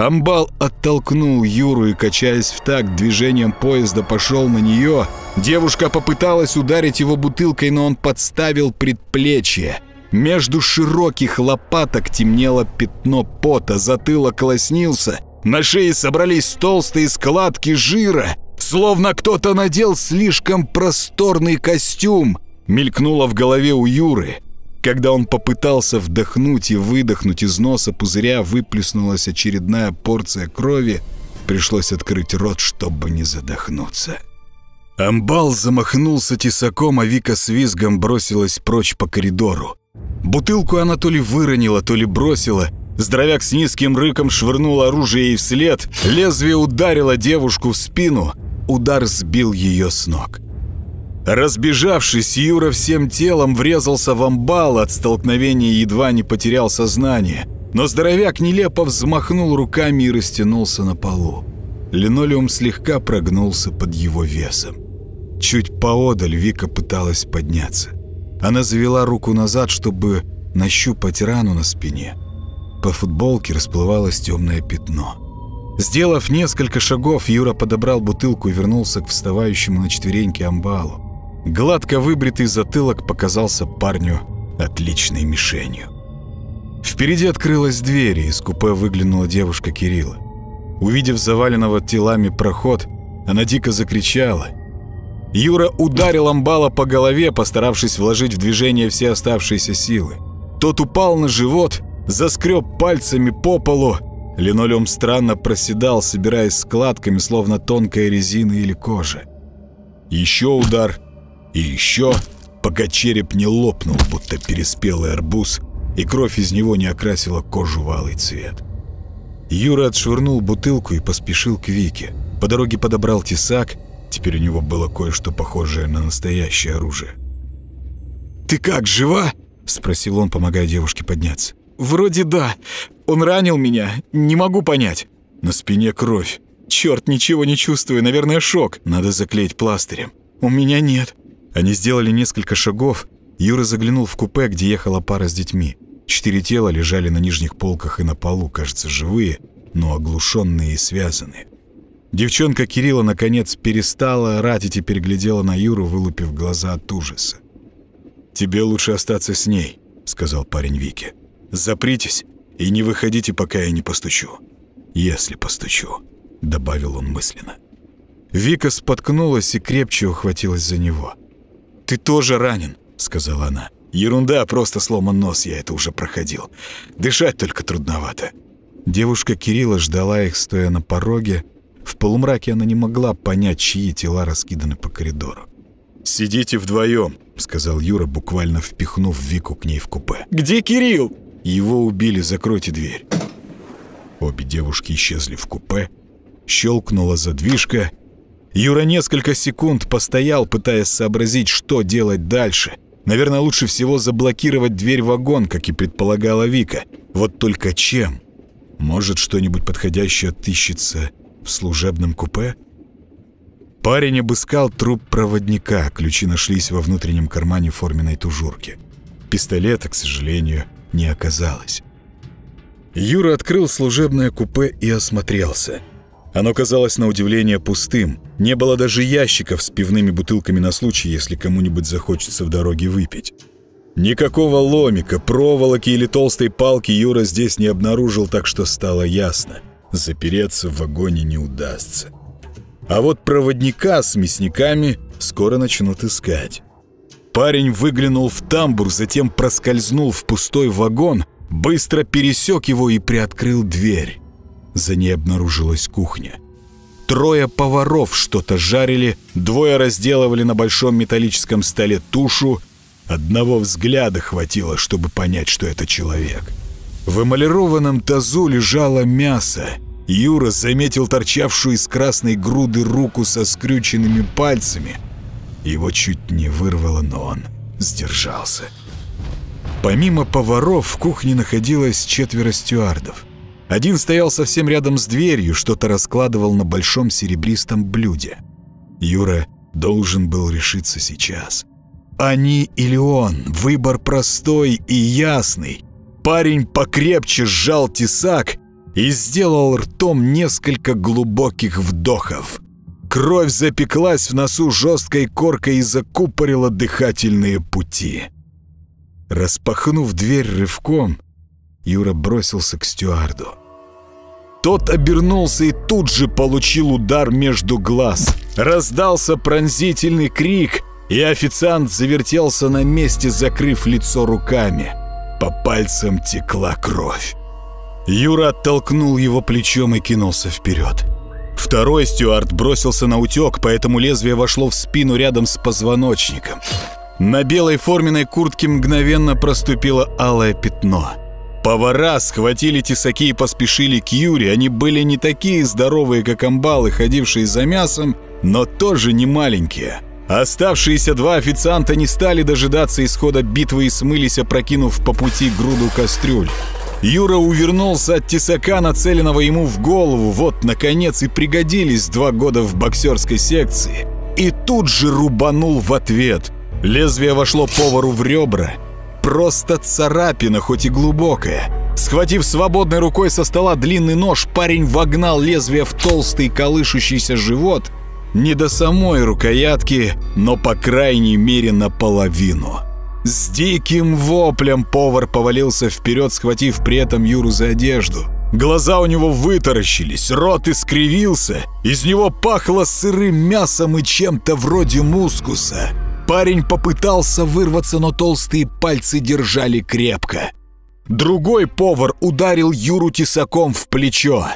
Амбал оттолкнул Юру и, качаясь в такт движением поезда, пошел на нее. Девушка попыталась ударить его бутылкой, но он подставил предплечье. Между широких лопаток темнело пятно пота, затылок лоснился, на шее собрались толстые складки жира, словно кто-то надел слишком просторный костюм, мелькнуло в голове у Юры. Когда он попытался вдохнуть и выдохнуть из носа пузыря, выплеснулась очередная порция крови, пришлось открыть рот, чтобы не задохнуться. Амбал замахнулся тесаком, а Вика с визгом бросилась прочь по коридору. Бутылку она то ли выронила, то ли бросила. Здоровяк с низким рыком швырнул оружие ей вслед. Лезвие ударило девушку в спину. Удар сбил ее с ног. Разбежавшись, Юра всем телом врезался в амбал, от столкновения едва не потерял сознание. Но здоровяк нелепо взмахнул руками и растянулся на полу. Линолеум слегка прогнулся под его весом. Чуть поодаль Вика пыталась подняться. Она завела руку назад, чтобы нащупать рану на спине. По футболке расплывалось темное пятно. Сделав несколько шагов, Юра подобрал бутылку и вернулся к вставающему на четвереньки амбалу. Гладко выбритый затылок показался парню отличной мишенью. Впереди открылась дверь, и из купе выглянула девушка Кирилла. Увидев заваленного телами проход, она дико закричала — Юра ударил амбала по голове, постаравшись вложить в движение все оставшиеся силы. Тот упал на живот, заскреб пальцами по полу. Линолеум странно проседал, собираясь складками, словно тонкая резина или кожа. Еще удар и еще, пока череп не лопнул, будто переспелый арбуз, и кровь из него не окрасила кожу в алый цвет. Юра отшвырнул бутылку и поспешил к Вике. По дороге подобрал тесак — Теперь у него было кое-что похожее на настоящее оружие. «Ты как, жива?» — спросил он, помогая девушке подняться. «Вроде да. Он ранил меня. Не могу понять». На спине кровь. Черт, ничего не чувствую. Наверное, шок. Надо заклеить пластырем. У меня нет. Они сделали несколько шагов. Юра заглянул в купе, где ехала пара с детьми. Четыре тела лежали на нижних полках и на полу, кажется, живые, но оглушенные и связанные. Девчонка Кирилла, наконец, перестала орать и теперь глядела на Юру, вылупив глаза от ужаса. «Тебе лучше остаться с ней», — сказал парень Вике. «Запритесь и не выходите, пока я не постучу. Если постучу», — добавил он мысленно. Вика споткнулась и крепче ухватилась за него. «Ты тоже ранен», — сказала она. «Ерунда, просто сломан нос, я это уже проходил. Дышать только трудновато». Девушка Кирилла ждала их, стоя на пороге. В полумраке она не могла понять, чьи тела раскиданы по коридору. «Сидите вдвоем», — сказал Юра, буквально впихнув Вику к ней в купе. «Где Кирилл?» «Его убили, закройте дверь». Обе девушки исчезли в купе. Щелкнула задвижка. Юра несколько секунд постоял, пытаясь сообразить, что делать дальше. Наверное, лучше всего заблокировать дверь вагон, как и предполагала Вика. Вот только чем? Может, что-нибудь подходящее отыщется в служебном купе? Парень обыскал труп проводника, ключи нашлись во внутреннем кармане форменной тужурки. Пистолета, к сожалению, не оказалось. Юра открыл служебное купе и осмотрелся. Оно казалось на удивление пустым. Не было даже ящиков с пивными бутылками на случай, если кому-нибудь захочется в дороге выпить. Никакого ломика, проволоки или толстой палки Юра здесь не обнаружил, так что стало ясно. Запереться в вагоне не удастся. А вот проводника с мясниками скоро начнут искать. Парень выглянул в тамбур, затем проскользнул в пустой вагон, быстро пересек его и приоткрыл дверь. За ней обнаружилась кухня. Трое поваров что-то жарили, двое разделывали на большом металлическом столе тушу. Одного взгляда хватило, чтобы понять, что это человек. В эмалированном тазу лежало мясо — Юра заметил торчавшую из красной груды руку со скрюченными пальцами. Его чуть не вырвало, но он сдержался. Помимо поваров в кухне находилось четверо стюардов. Один стоял совсем рядом с дверью, что-то раскладывал на большом серебристом блюде. Юра должен был решиться сейчас. Они или он, выбор простой и ясный. Парень покрепче сжал тесак и сделал ртом несколько глубоких вдохов. Кровь запеклась в носу жесткой коркой и закупорила дыхательные пути. Распахнув дверь рывком, Юра бросился к стюарду. Тот обернулся и тут же получил удар между глаз. Раздался пронзительный крик, и официант завертелся на месте, закрыв лицо руками. По пальцам текла кровь. Юра оттолкнул его плечом и кинулся вперед. Второй стюард бросился на утек, поэтому лезвие вошло в спину рядом с позвоночником. На белой форменной куртке мгновенно проступило алое пятно. Повара схватили тесаки и поспешили к Юре. Они были не такие здоровые, как амбалы, ходившие за мясом, но тоже не маленькие. Оставшиеся два официанта не стали дожидаться исхода битвы и смылись, опрокинув по пути груду кастрюль. Юра увернулся от тесака, нацеленного ему в голову. Вот, наконец, и пригодились два года в боксерской секции. И тут же рубанул в ответ. Лезвие вошло повару в ребра. Просто царапина, хоть и глубокая. Схватив свободной рукой со стола длинный нож, парень вогнал лезвие в толстый колышущийся живот. Не до самой рукоятки, но по крайней мере наполовину. С диким воплем повар повалился вперед, схватив при этом Юру за одежду. Глаза у него вытаращились, рот искривился, из него пахло сырым мясом и чем-то вроде мускуса. Парень попытался вырваться, но толстые пальцы держали крепко. Другой повар ударил Юру тесаком в плечо.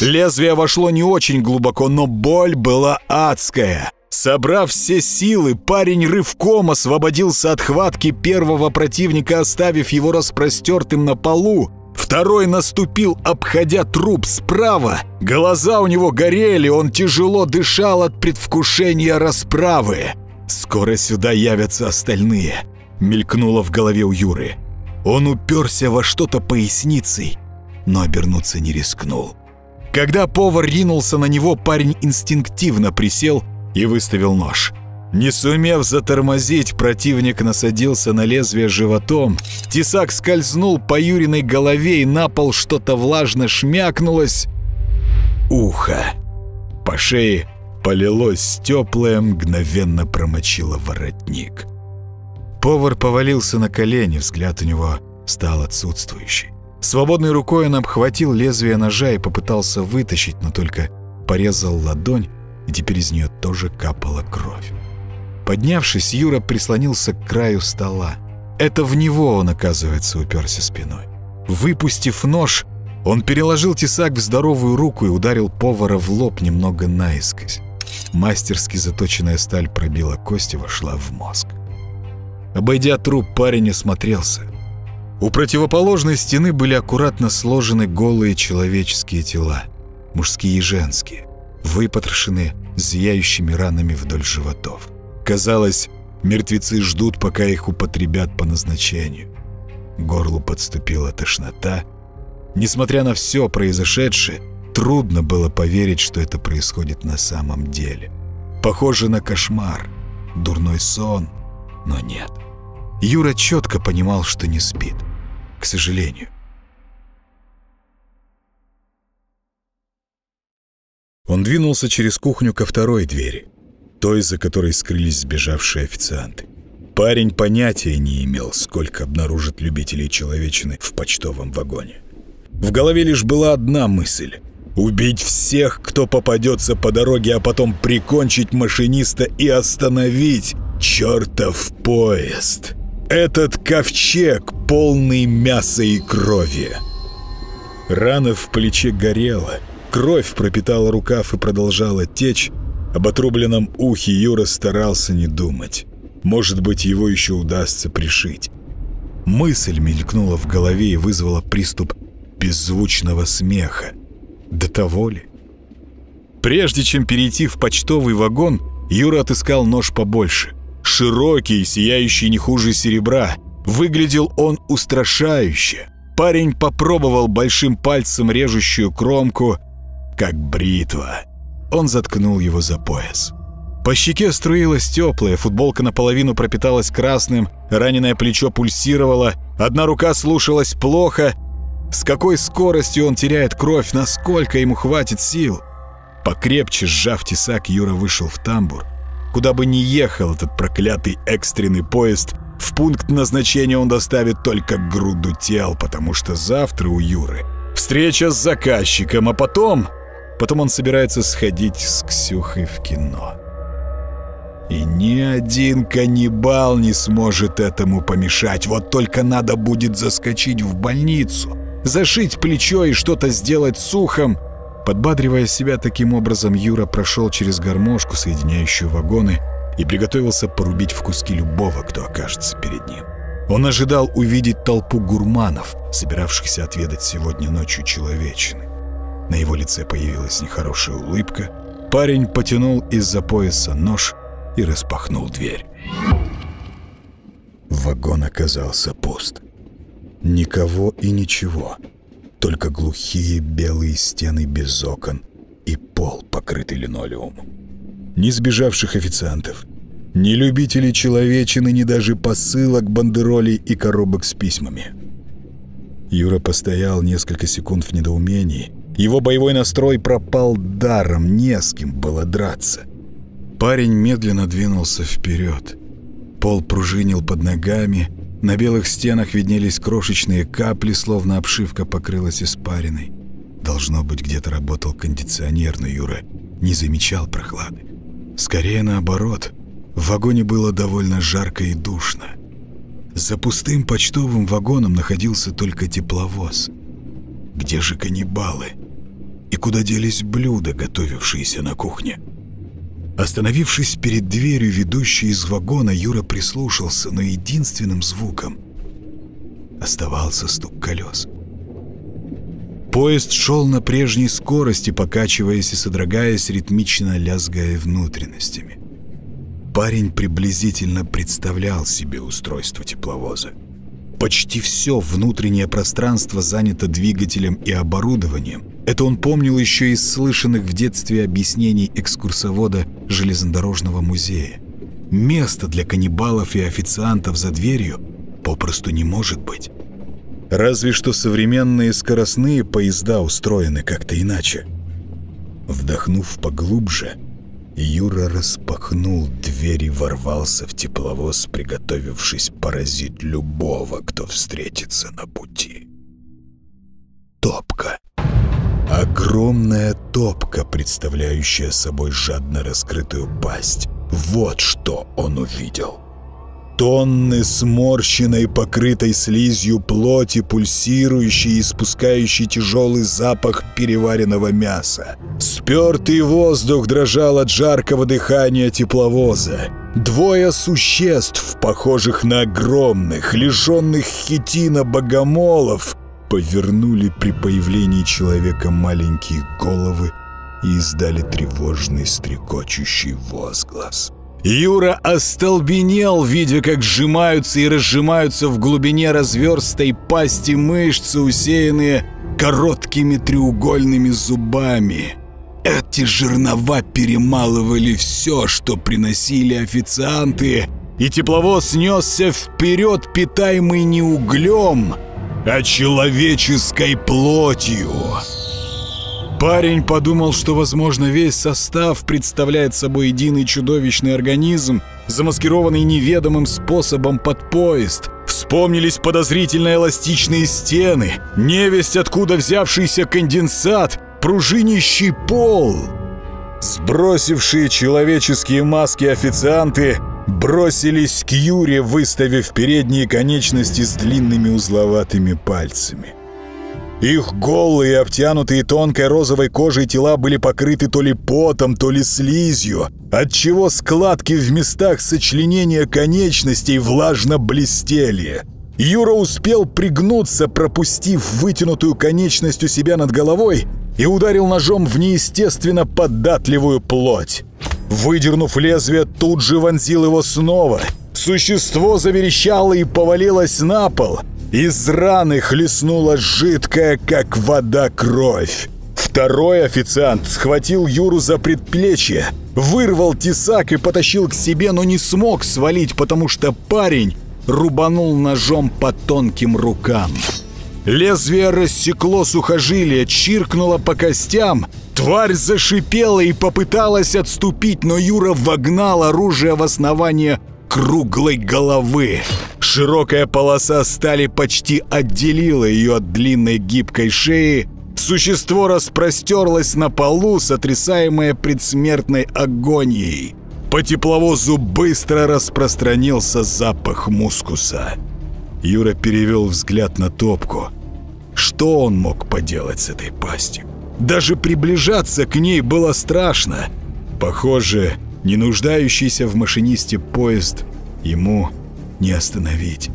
Лезвие вошло не очень глубоко, но боль была адская. Собрав все силы, парень рывком освободился от хватки первого противника, оставив его распростертым на полу. Второй наступил, обходя труп справа. Глаза у него горели, он тяжело дышал от предвкушения расправы. «Скоро сюда явятся остальные», — мелькнуло в голове у Юры. Он уперся во что-то поясницей, но обернуться не рискнул. Когда повар ринулся на него, парень инстинктивно присел и выставил нож. Не сумев затормозить, противник насадился на лезвие животом. Тесак скользнул по Юриной голове, и на пол что-то влажно шмякнулось. Ухо. По шее полилось теплое, мгновенно промочило воротник. Повар повалился на колени, взгляд у него стал отсутствующий. Свободной рукой он обхватил лезвие ножа и попытался вытащить, но только порезал ладонь, и теперь из нее тоже капала кровь. Поднявшись, Юра прислонился к краю стола. Это в него он, оказывается, уперся спиной. Выпустив нож, он переложил тесак в здоровую руку и ударил повара в лоб немного наискось. Мастерски заточенная сталь пробила кость и вошла в мозг. Обойдя труп, парень осмотрелся. У противоположной стены были аккуратно сложены голые человеческие тела, мужские и женские, выпотрошенные зияющими ранами вдоль животов. Казалось, мертвецы ждут, пока их употребят по назначению. Горлу подступила тошнота. Несмотря на все произошедшее, трудно было поверить, что это происходит на самом деле. Похоже на кошмар, дурной сон, но нет. Юра четко понимал, что не спит. К сожалению. Он двинулся через кухню ко второй двери той, за которой скрылись сбежавшие официанты. Парень понятия не имел, сколько обнаружит любителей человечины в почтовом вагоне. В голове лишь была одна мысль — убить всех, кто попадется по дороге, а потом прикончить машиниста и остановить чертов поезд. Этот ковчег, полный мяса и крови. Рана в плече горела, кровь пропитала рукав и продолжала течь, об отрубленном ухе Юра старался не думать. Может быть, его еще удастся пришить. Мысль мелькнула в голове и вызвала приступ беззвучного смеха. До того ли? Прежде чем перейти в почтовый вагон, Юра отыскал нож побольше. Широкий, сияющий не хуже серебра. Выглядел он устрашающе. Парень попробовал большим пальцем режущую кромку, как бритва. Он заткнул его за пояс. По щеке струилась теплая, футболка наполовину пропиталась красным, раненое плечо пульсировало, одна рука слушалась плохо. С какой скоростью он теряет кровь, насколько ему хватит сил? Покрепче сжав тесак, Юра вышел в тамбур. Куда бы ни ехал этот проклятый экстренный поезд, в пункт назначения он доставит только груду тел, потому что завтра у Юры встреча с заказчиком, а потом Потом он собирается сходить с Ксюхой в кино. И ни один каннибал не сможет этому помешать. Вот только надо будет заскочить в больницу, зашить плечо и что-то сделать с ухом. Подбадривая себя таким образом, Юра прошел через гармошку, соединяющую вагоны, и приготовился порубить в куски любого, кто окажется перед ним. Он ожидал увидеть толпу гурманов, собиравшихся отведать сегодня ночью человечины. На его лице появилась нехорошая улыбка. Парень потянул из-за пояса нож и распахнул дверь. Вагон оказался пуст. Никого и ничего. Только глухие белые стены без окон и пол, покрытый линолеумом. Ни сбежавших официантов, ни любителей человечины, ни даже посылок, бандеролей и коробок с письмами. Юра постоял несколько секунд в недоумении, его боевой настрой пропал даром, не с кем было драться. Парень медленно двинулся вперед. Пол пружинил под ногами, на белых стенах виднелись крошечные капли, словно обшивка покрылась испариной. Должно быть, где-то работал кондиционер, но Юра не замечал прохлады. Скорее наоборот, в вагоне было довольно жарко и душно. За пустым почтовым вагоном находился только тепловоз. Где же каннибалы? и куда делись блюда, готовившиеся на кухне. Остановившись перед дверью, ведущей из вагона, Юра прислушался, но единственным звуком оставался стук колес. Поезд шел на прежней скорости, покачиваясь и содрогаясь, ритмично лязгая внутренностями. Парень приблизительно представлял себе устройство тепловоза. Почти все внутреннее пространство занято двигателем и оборудованием, это он помнил еще из слышанных в детстве объяснений экскурсовода железнодорожного музея. места для каннибалов и официантов за дверью попросту не может быть. Разве что современные скоростные поезда устроены как-то иначе. Вдохнув поглубже, Юра распахнул дверь и ворвался в тепловоз, приготовившись поразить любого, кто встретится на пути. Топка. Огромная топка, представляющая собой жадно раскрытую пасть. Вот что он увидел. Тонны сморщенной, покрытой слизью плоти, пульсирующей и спускающей тяжелый запах переваренного мяса. Спертый воздух дрожал от жаркого дыхания тепловоза. Двое существ, похожих на огромных, лишенных хитина богомолов, повернули при появлении человека маленькие головы и издали тревожный стрекочущий возглас. Юра остолбенел, видя, как сжимаются и разжимаются в глубине разверстой пасти мышцы, усеянные короткими треугольными зубами. Эти жернова перемалывали все, что приносили официанты, и тепловоз снесся вперед, питаемый не углем, а человеческой плотью. Парень подумал, что, возможно, весь состав представляет собой единый чудовищный организм, замаскированный неведомым способом под поезд. Вспомнились подозрительно эластичные стены, невесть откуда взявшийся конденсат, пружинищий пол. Сбросившие человеческие маски официанты бросились к Юре, выставив передние конечности с длинными узловатыми пальцами. Их голые, обтянутые тонкой розовой кожей тела были покрыты то ли потом, то ли слизью, отчего складки в местах сочленения конечностей влажно блестели. Юра успел пригнуться, пропустив вытянутую конечность у себя над головой, и ударил ножом в неестественно податливую плоть. Выдернув лезвие, тут же вонзил его снова. Существо заверещало и повалилось на пол — из раны хлестнула жидкая, как вода, кровь. Второй официант схватил Юру за предплечье, вырвал тесак и потащил к себе, но не смог свалить, потому что парень рубанул ножом по тонким рукам. Лезвие рассекло сухожилие, чиркнуло по костям. Тварь зашипела и попыталась отступить, но Юра вогнал оружие в основание круглой головы. Широкая полоса стали почти отделила ее от длинной гибкой шеи. Существо распростерлось на полу, сотрясаемое предсмертной агонией. По тепловозу быстро распространился запах мускуса. Юра перевел взгляд на топку. Что он мог поделать с этой пастью? Даже приближаться к ней было страшно. Похоже, не нуждающийся в машинисте поезд ему не остановить.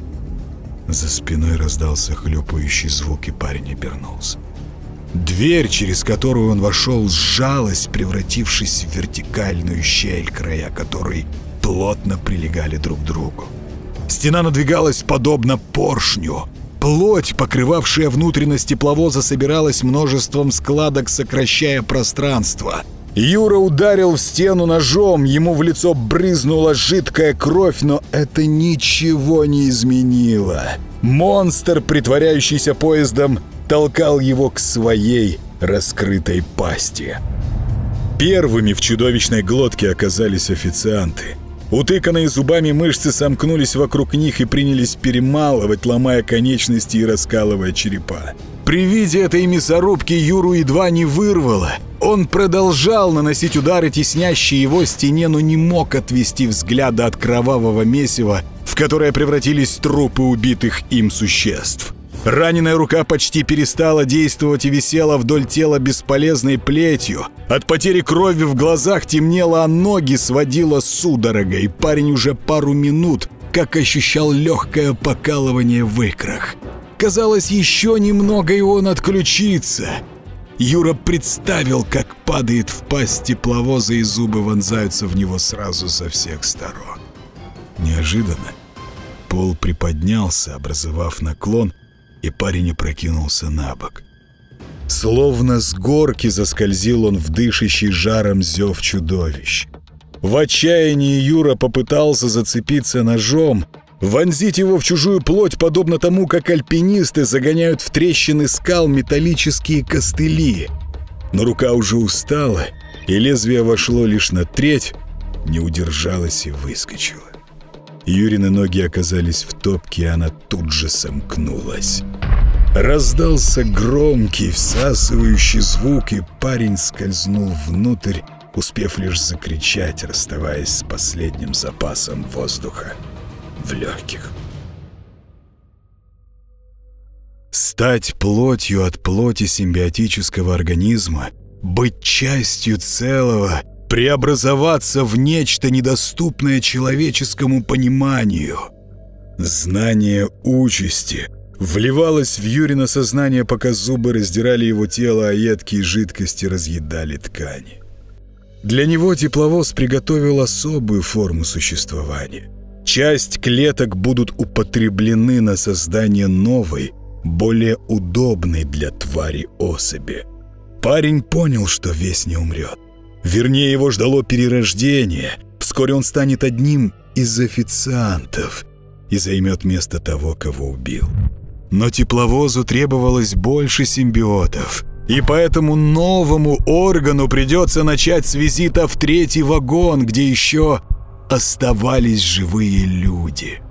За спиной раздался хлюпающий звук, и парень обернулся. Дверь, через которую он вошел, сжалась, превратившись в вертикальную щель, края которой плотно прилегали друг к другу. Стена надвигалась подобно поршню. Плоть, покрывавшая внутренность тепловоза, собиралась множеством складок, сокращая пространство — Юра ударил в стену ножом, ему в лицо брызнула жидкая кровь, но это ничего не изменило. Монстр, притворяющийся поездом, толкал его к своей раскрытой пасти. Первыми в чудовищной глотке оказались официанты. Утыканные зубами мышцы сомкнулись вокруг них и принялись перемалывать, ломая конечности и раскалывая черепа. При виде этой мясорубки Юру едва не вырвало. Он продолжал наносить удары, теснящие его стене, но не мог отвести взгляда от кровавого месива, в которое превратились трупы убитых им существ. Раненая рука почти перестала действовать и висела вдоль тела бесполезной плетью. От потери крови в глазах темнело, а ноги сводило судорогой. Парень уже пару минут как ощущал легкое покалывание в икрах. Казалось, еще немного и он отключится. Юра представил, как падает в пасть тепловоза и зубы вонзаются в него сразу со всех сторон. Неожиданно пол приподнялся, образовав наклон, и парень опрокинулся на бок. Словно с горки заскользил он в дышащий жаром зев чудовищ. В отчаянии Юра попытался зацепиться ножом, вонзить его в чужую плоть, подобно тому, как альпинисты загоняют в трещины скал металлические костыли. Но рука уже устала, и лезвие вошло лишь на треть, не удержалась и выскочила. Юрины ноги оказались в топке, и она тут же сомкнулась. Раздался громкий, всасывающий звук, и парень скользнул внутрь, успев лишь закричать, расставаясь с последним запасом воздуха в легких. Стать плотью от плоти симбиотического организма, быть частью целого, преобразоваться в нечто недоступное человеческому пониманию. Знание участи вливалось в Юрина сознание, пока зубы раздирали его тело, а едкие жидкости разъедали ткани. Для него тепловоз приготовил особую форму существования. Часть клеток будут употреблены на создание новой, более удобной для твари особи. Парень понял, что весь не умрет. Вернее, его ждало перерождение. Вскоре он станет одним из официантов и займет место того, кого убил. Но тепловозу требовалось больше симбиотов, и поэтому новому органу придется начать с визита в третий вагон, где еще оставались живые люди.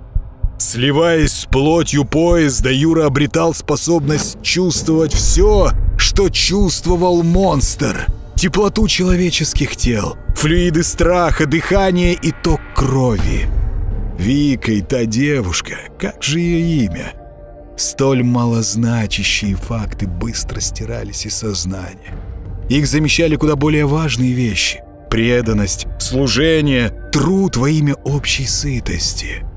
Сливаясь с плотью поезда, Юра обретал способность чувствовать все, что чувствовал монстр. Теплоту человеческих тел, флюиды страха, дыхание и ток крови. Вика и та девушка, как же ее имя? Столь малозначащие факты быстро стирались из сознания. Их замещали куда более важные вещи. Преданность, служение, труд во имя общей сытости.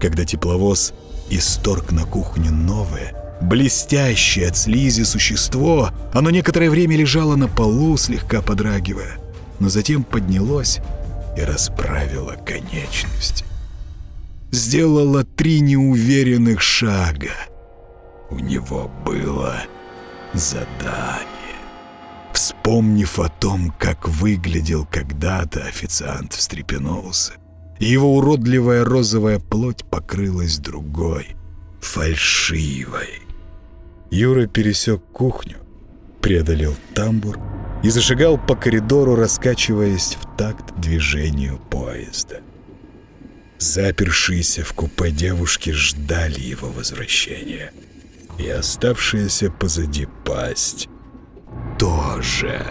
Когда тепловоз исторг на кухню новое, блестящее от слизи существо, оно некоторое время лежало на полу, слегка подрагивая, но затем поднялось и расправило конечность. Сделала три неуверенных шага — у него было задание. Вспомнив о том, как выглядел когда-то, официант встрепенулся. Его уродливая розовая плоть покрылась другой, фальшивой. Юра пересек кухню, преодолел тамбур и зашагал по коридору, раскачиваясь в такт движению поезда. Запершиеся в купе девушки ждали его возвращения — и оставшаяся позади пасть тоже.